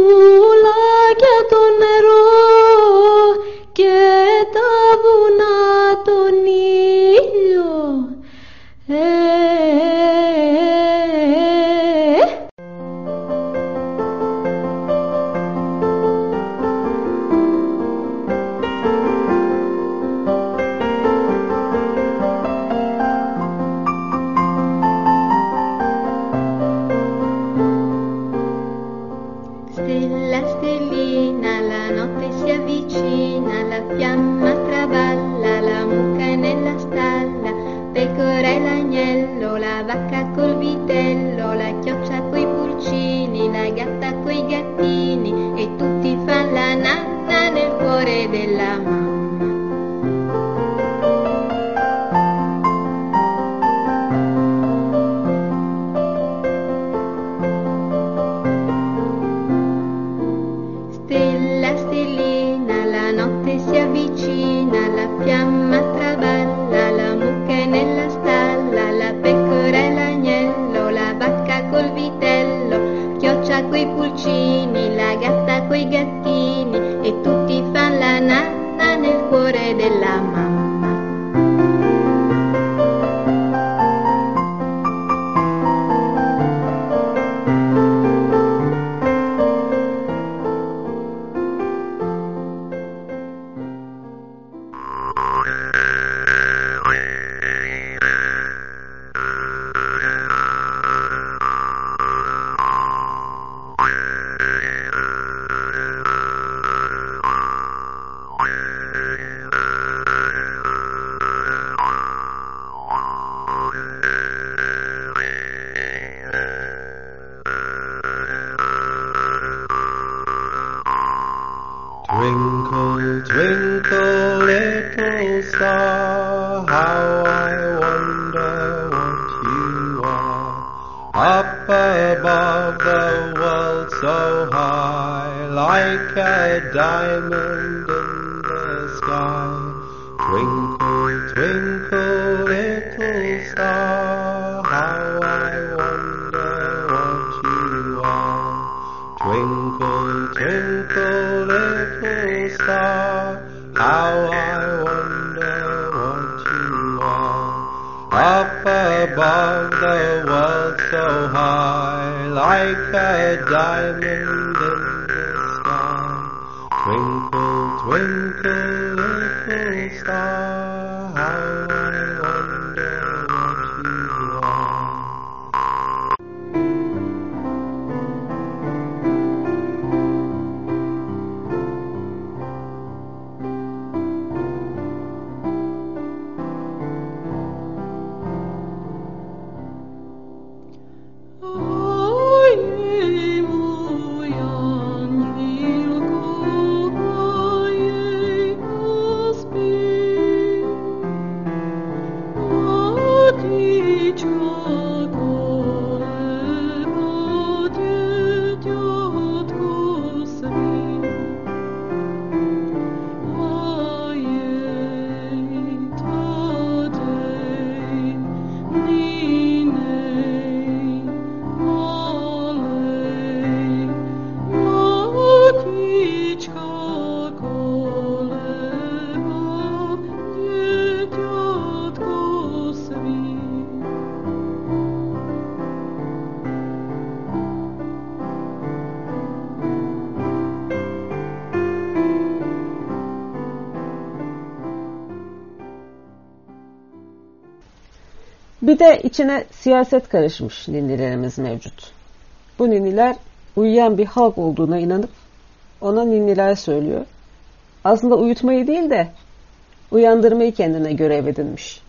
de içine siyaset karışmış ninnilerimiz mevcut. Bu ninniler uyuyan bir halk olduğuna inanıp ona ninniler söylüyor. Aslında uyutmayı değil de uyandırmayı kendine görev edinmiş.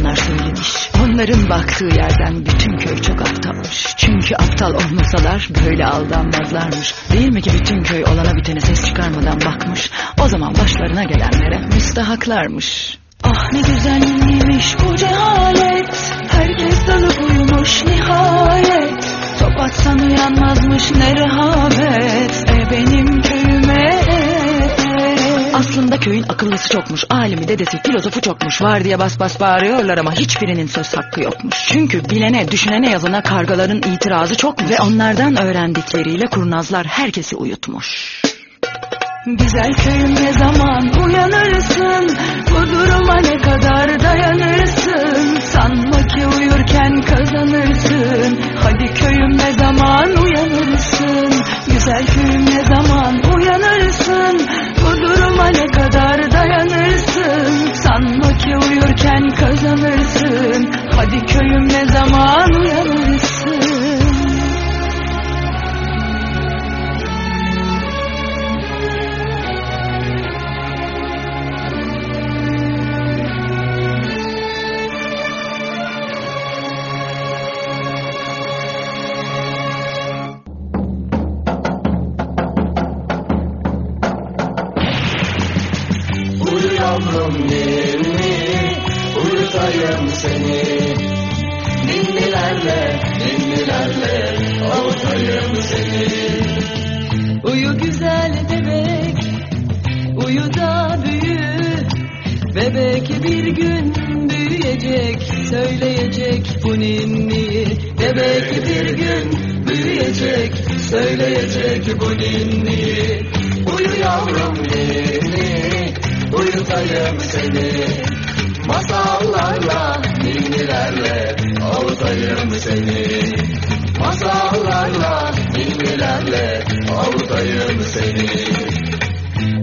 Yalanlar söylemiş. Onların baktığı yerden bütün köy çok aptalmış. Çünkü aptal olmasalar böyle aldanmazlarmış. Değil mi ki bütün köy olana bitene ses çıkarmadan bakmış. O zaman başlarına gelenlere müstahaklarmış. Ah ne güzel ninniymiş bu cehalet Herkes dalıp uyumuş nihayet Top atsan uyanmazmış ne rehavet E benim köyüme Aslında köyün akıllısı çokmuş, alimi, dedesi, filozofu çokmuş. Var diye bas bas bağırıyorlar ama hiçbirinin söz hakkı yokmuş. Çünkü bilene, düşünene, yazana kargaların itirazı çokmuş. Ve onlardan öğrendikleriyle kurnazlar herkesi uyutmuş. Güzel köyüm ne zaman uyanırsın Bu duruma ne kadar dayanırsın Sanma ki uyurken kazanırsın Hadi köyüm ne zaman uyanırsın Güzel köyüm ne zaman uyanırsın Duruma ne kadar dayanırsın? Sanma ki uyurken kazanırsın. Hadi köyüm ne zaman uyanırsın seni Ninnilerle Ninnilerle Avutayım seni Uyu güzel bebek, uyu da büyü. Bebek bir gün büyüyecek, söyleyecek bu ninniyi. Demek bir gün büyüyecek Söyleyecek bu ninni Uyu yavrum ninni Uyutayım seni Masallarla ninnilerle Avutayım seni. Masallarla ninnilerle Avutayım seni.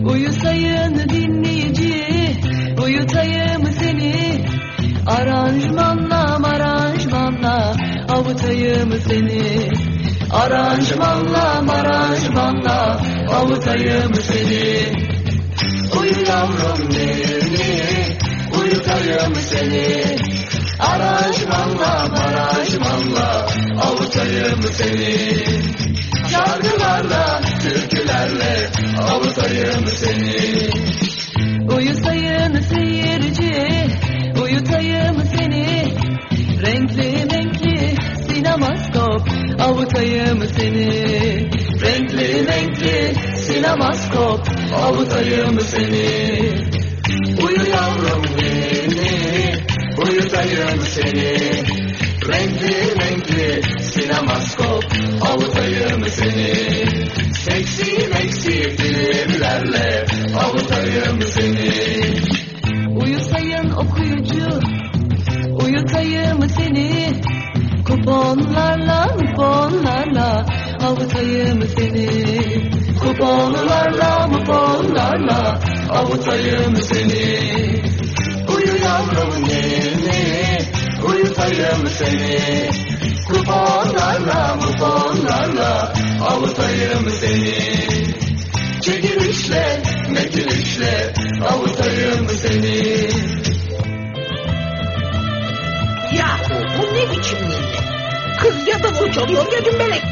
Uyusayın dinleyici Uyutayım seni. Aranjmanla maranjmanla Avutayım seni. Aranjmanla maranjmanla Avutayım seni. Uyu yavrum ninni Uyutayım seni Aranjmanla maranjmanla Avutayım seni Şarkılarla, türkülerle Avutayım seni Uyusayın seyirci Uyutayım seni. Renkli renkli sinemaskop Avutayım seni. Renkli renkli sinemaskop Avutayım seni. Uyu yavrum Uyutayım seni. Renkli renkli sinemaskop Avutayım seni. Seksi meksi filmlerle Avutayım seni. Uyusayın okuyucu Uyutayım seni. Kuponlarla kuponlarla Avutayım seni. Kuponlarla muponlarla Avutayım seni. Uyu yavrum ninni Uyutayım seni Kuponlarla muponlarla Avutayım seni Çekilişle mekilişle Avutayım seni Yahu bu ne biçim ninni? Kız ya davul çalıyor ya dümbelek.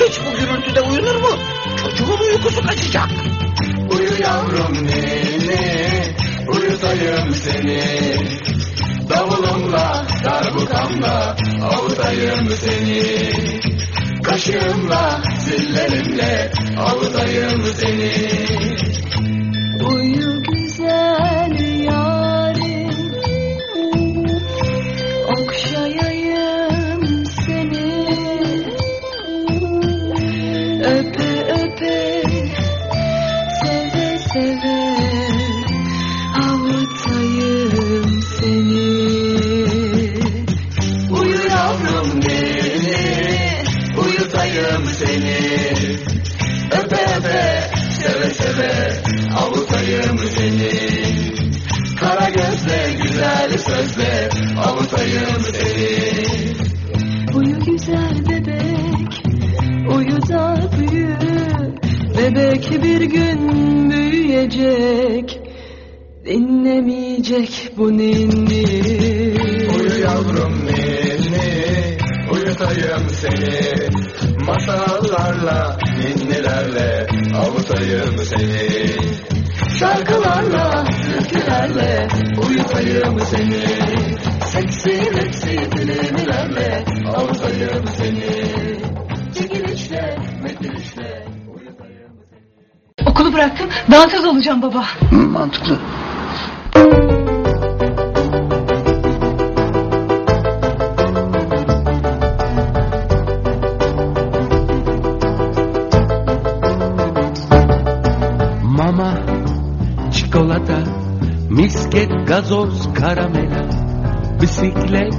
Hiç bu gürültüde uyunur mu? Çocuğun uykusu kaçacak. Uyu yavrum ninni Uyutayım seni Darbukamla Avutayım seni. Kaşığımla, zillerimle Avutayım seni. Uyu Seve Avutayım seni Kara gözle güzel sözle Avutayım seni Uyu güzel bebek Uyu da büyü. Bebek bir gün büyüyecek. Dinlemeyecek bu ninni. Uyu yavrum ninni Uyutayım seni. Masallarla Ninnilerle Avutayım seni Şarkılarla Türkülerle Uyutayım seni Seksi meksi filmlerle Avutayım seni Çekilişle Metilişle Okulu bıraktım. Dansöz olacağım baba. Mantıklı. Çikolata, misket, gazoz, karamela, bisiklet,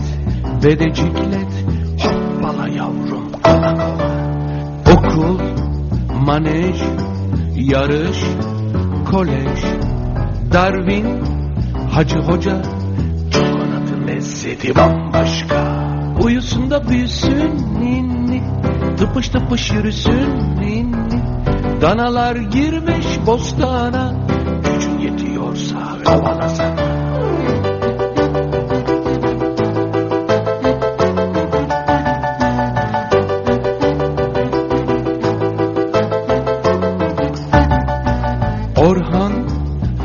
bedeciklet, hoppala yavrum, kola kola. Okul, manej, yarış, kolej, Darwin, Hacı Hoca, çikolatın lezzeti bambaşka. Uyusun da büyüsün ninni, tıpış tıpış yürüsün ninni. Danalar girmiş bostana, Orhan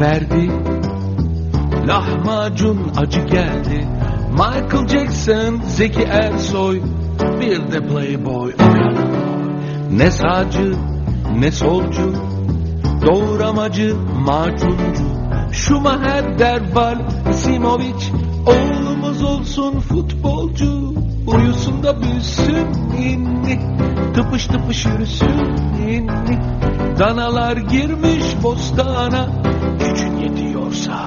verdi Lahmacun acı geldi. Michael Jackson, Zeki Ersoy Bir de Playboy Ne sağcı ne solcu Doğramacı macuncu Schumacher Derval Simovic Oğlumuz olsun futbolcu. Uyusun da büyüsün ninni Tıpış tıpış yürüsün ninni Danalar girmiş bostana Gücün yetiyorsa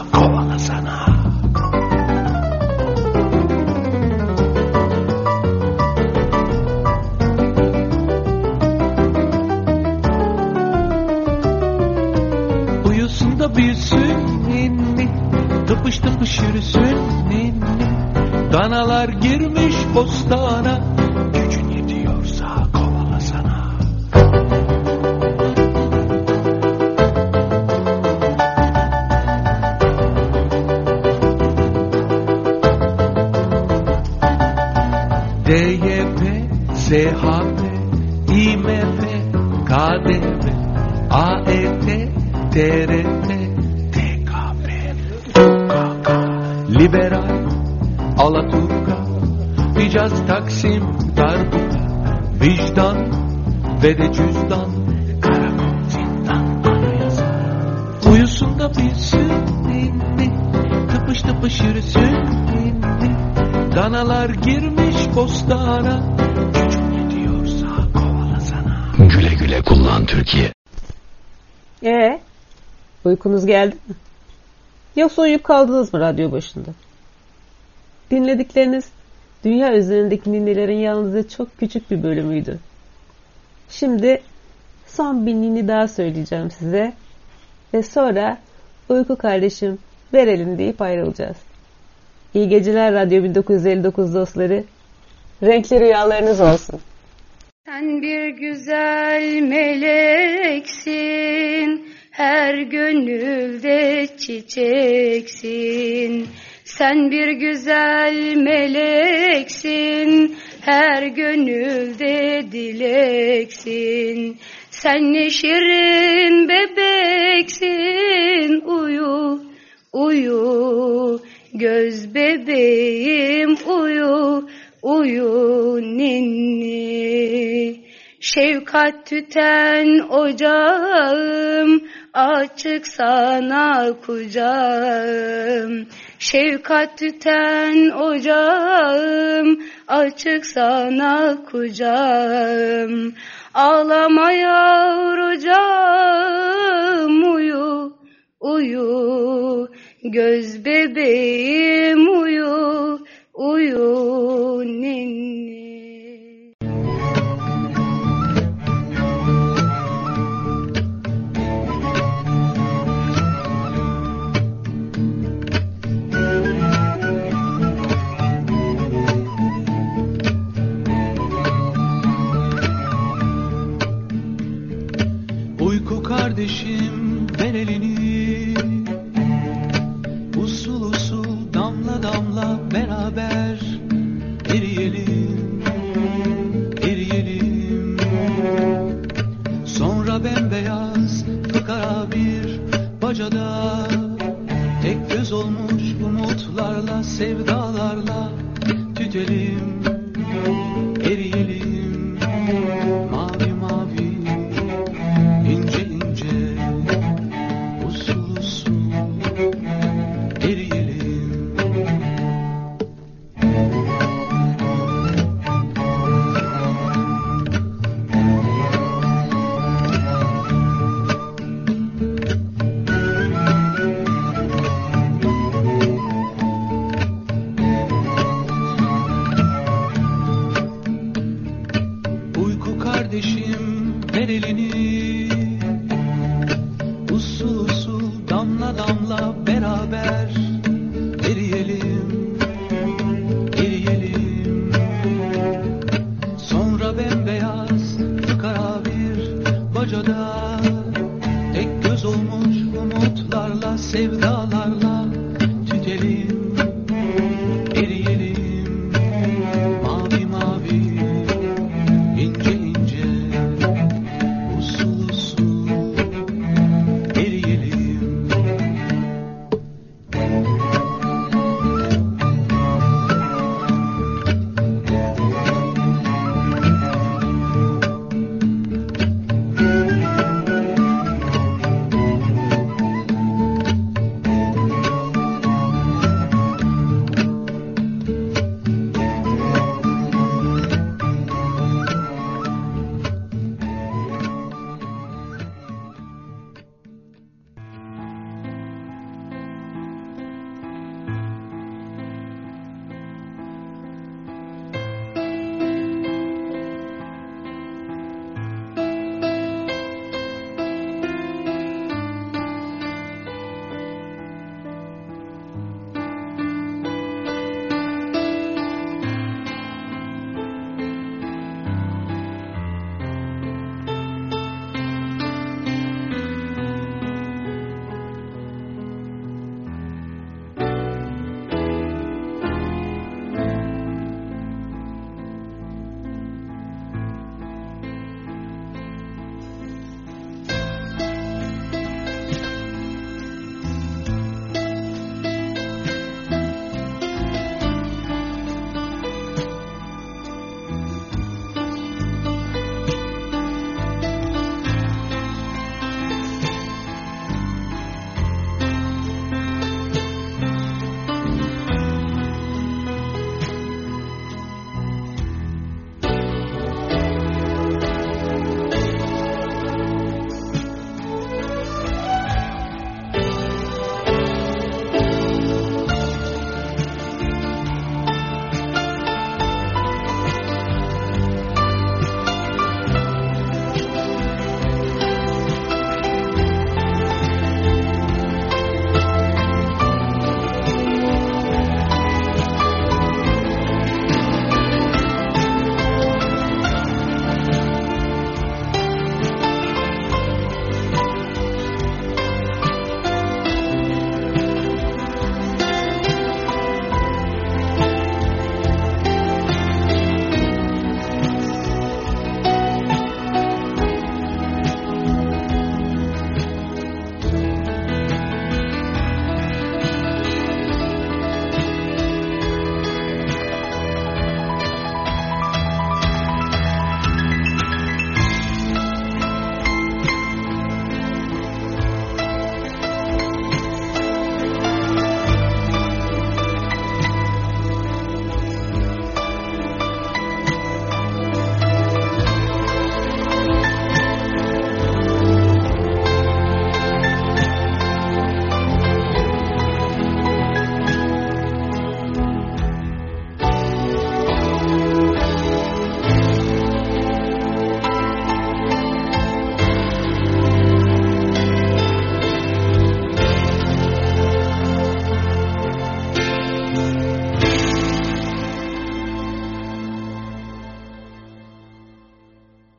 de cüzdan, Karakol, zindan, anayasa. Uyusun da bilsin ninni, tıpış tıpış yürüsün ninni, Danalar girmiş bostana, gücün yetiyorsa kovala sana. Güle güle kullan Türkiye. Ee, uykunuz geldi mi? Yoksa uyuyup kaldınız mı radyo başında? Dinledikleriniz dünya üzerindeki ninnilerin yalnızca çok küçük bir bölümüydü. Şimdi son bir ninni daha söyleyeceğim size ve sonra uyku kardeşim ver elini deyip ayrılacağız. İyi geceler Radyo 1959 dostları. Renkli rüyalarınız olsun. Sen bir güzel meleksin, her gönülde çiçeksin. Sen bir güzel meleksin, her gönülde dileksin. Sen ne şirin bebeksin, uyu, uyu, göz bebeğim uyu, uyu ninni. Şefkat tüten ocağım, açık sana kucağım. Şefkat tüten ocağım, açık sana kucağım. Ağlama yavrucağım, uyu, uyu, göz bebeğim uyu, uyu ninni. Bacada Tek göz olmuş umutlarla sevdalarla tütelim Solmuş umutlarla sevdalarla.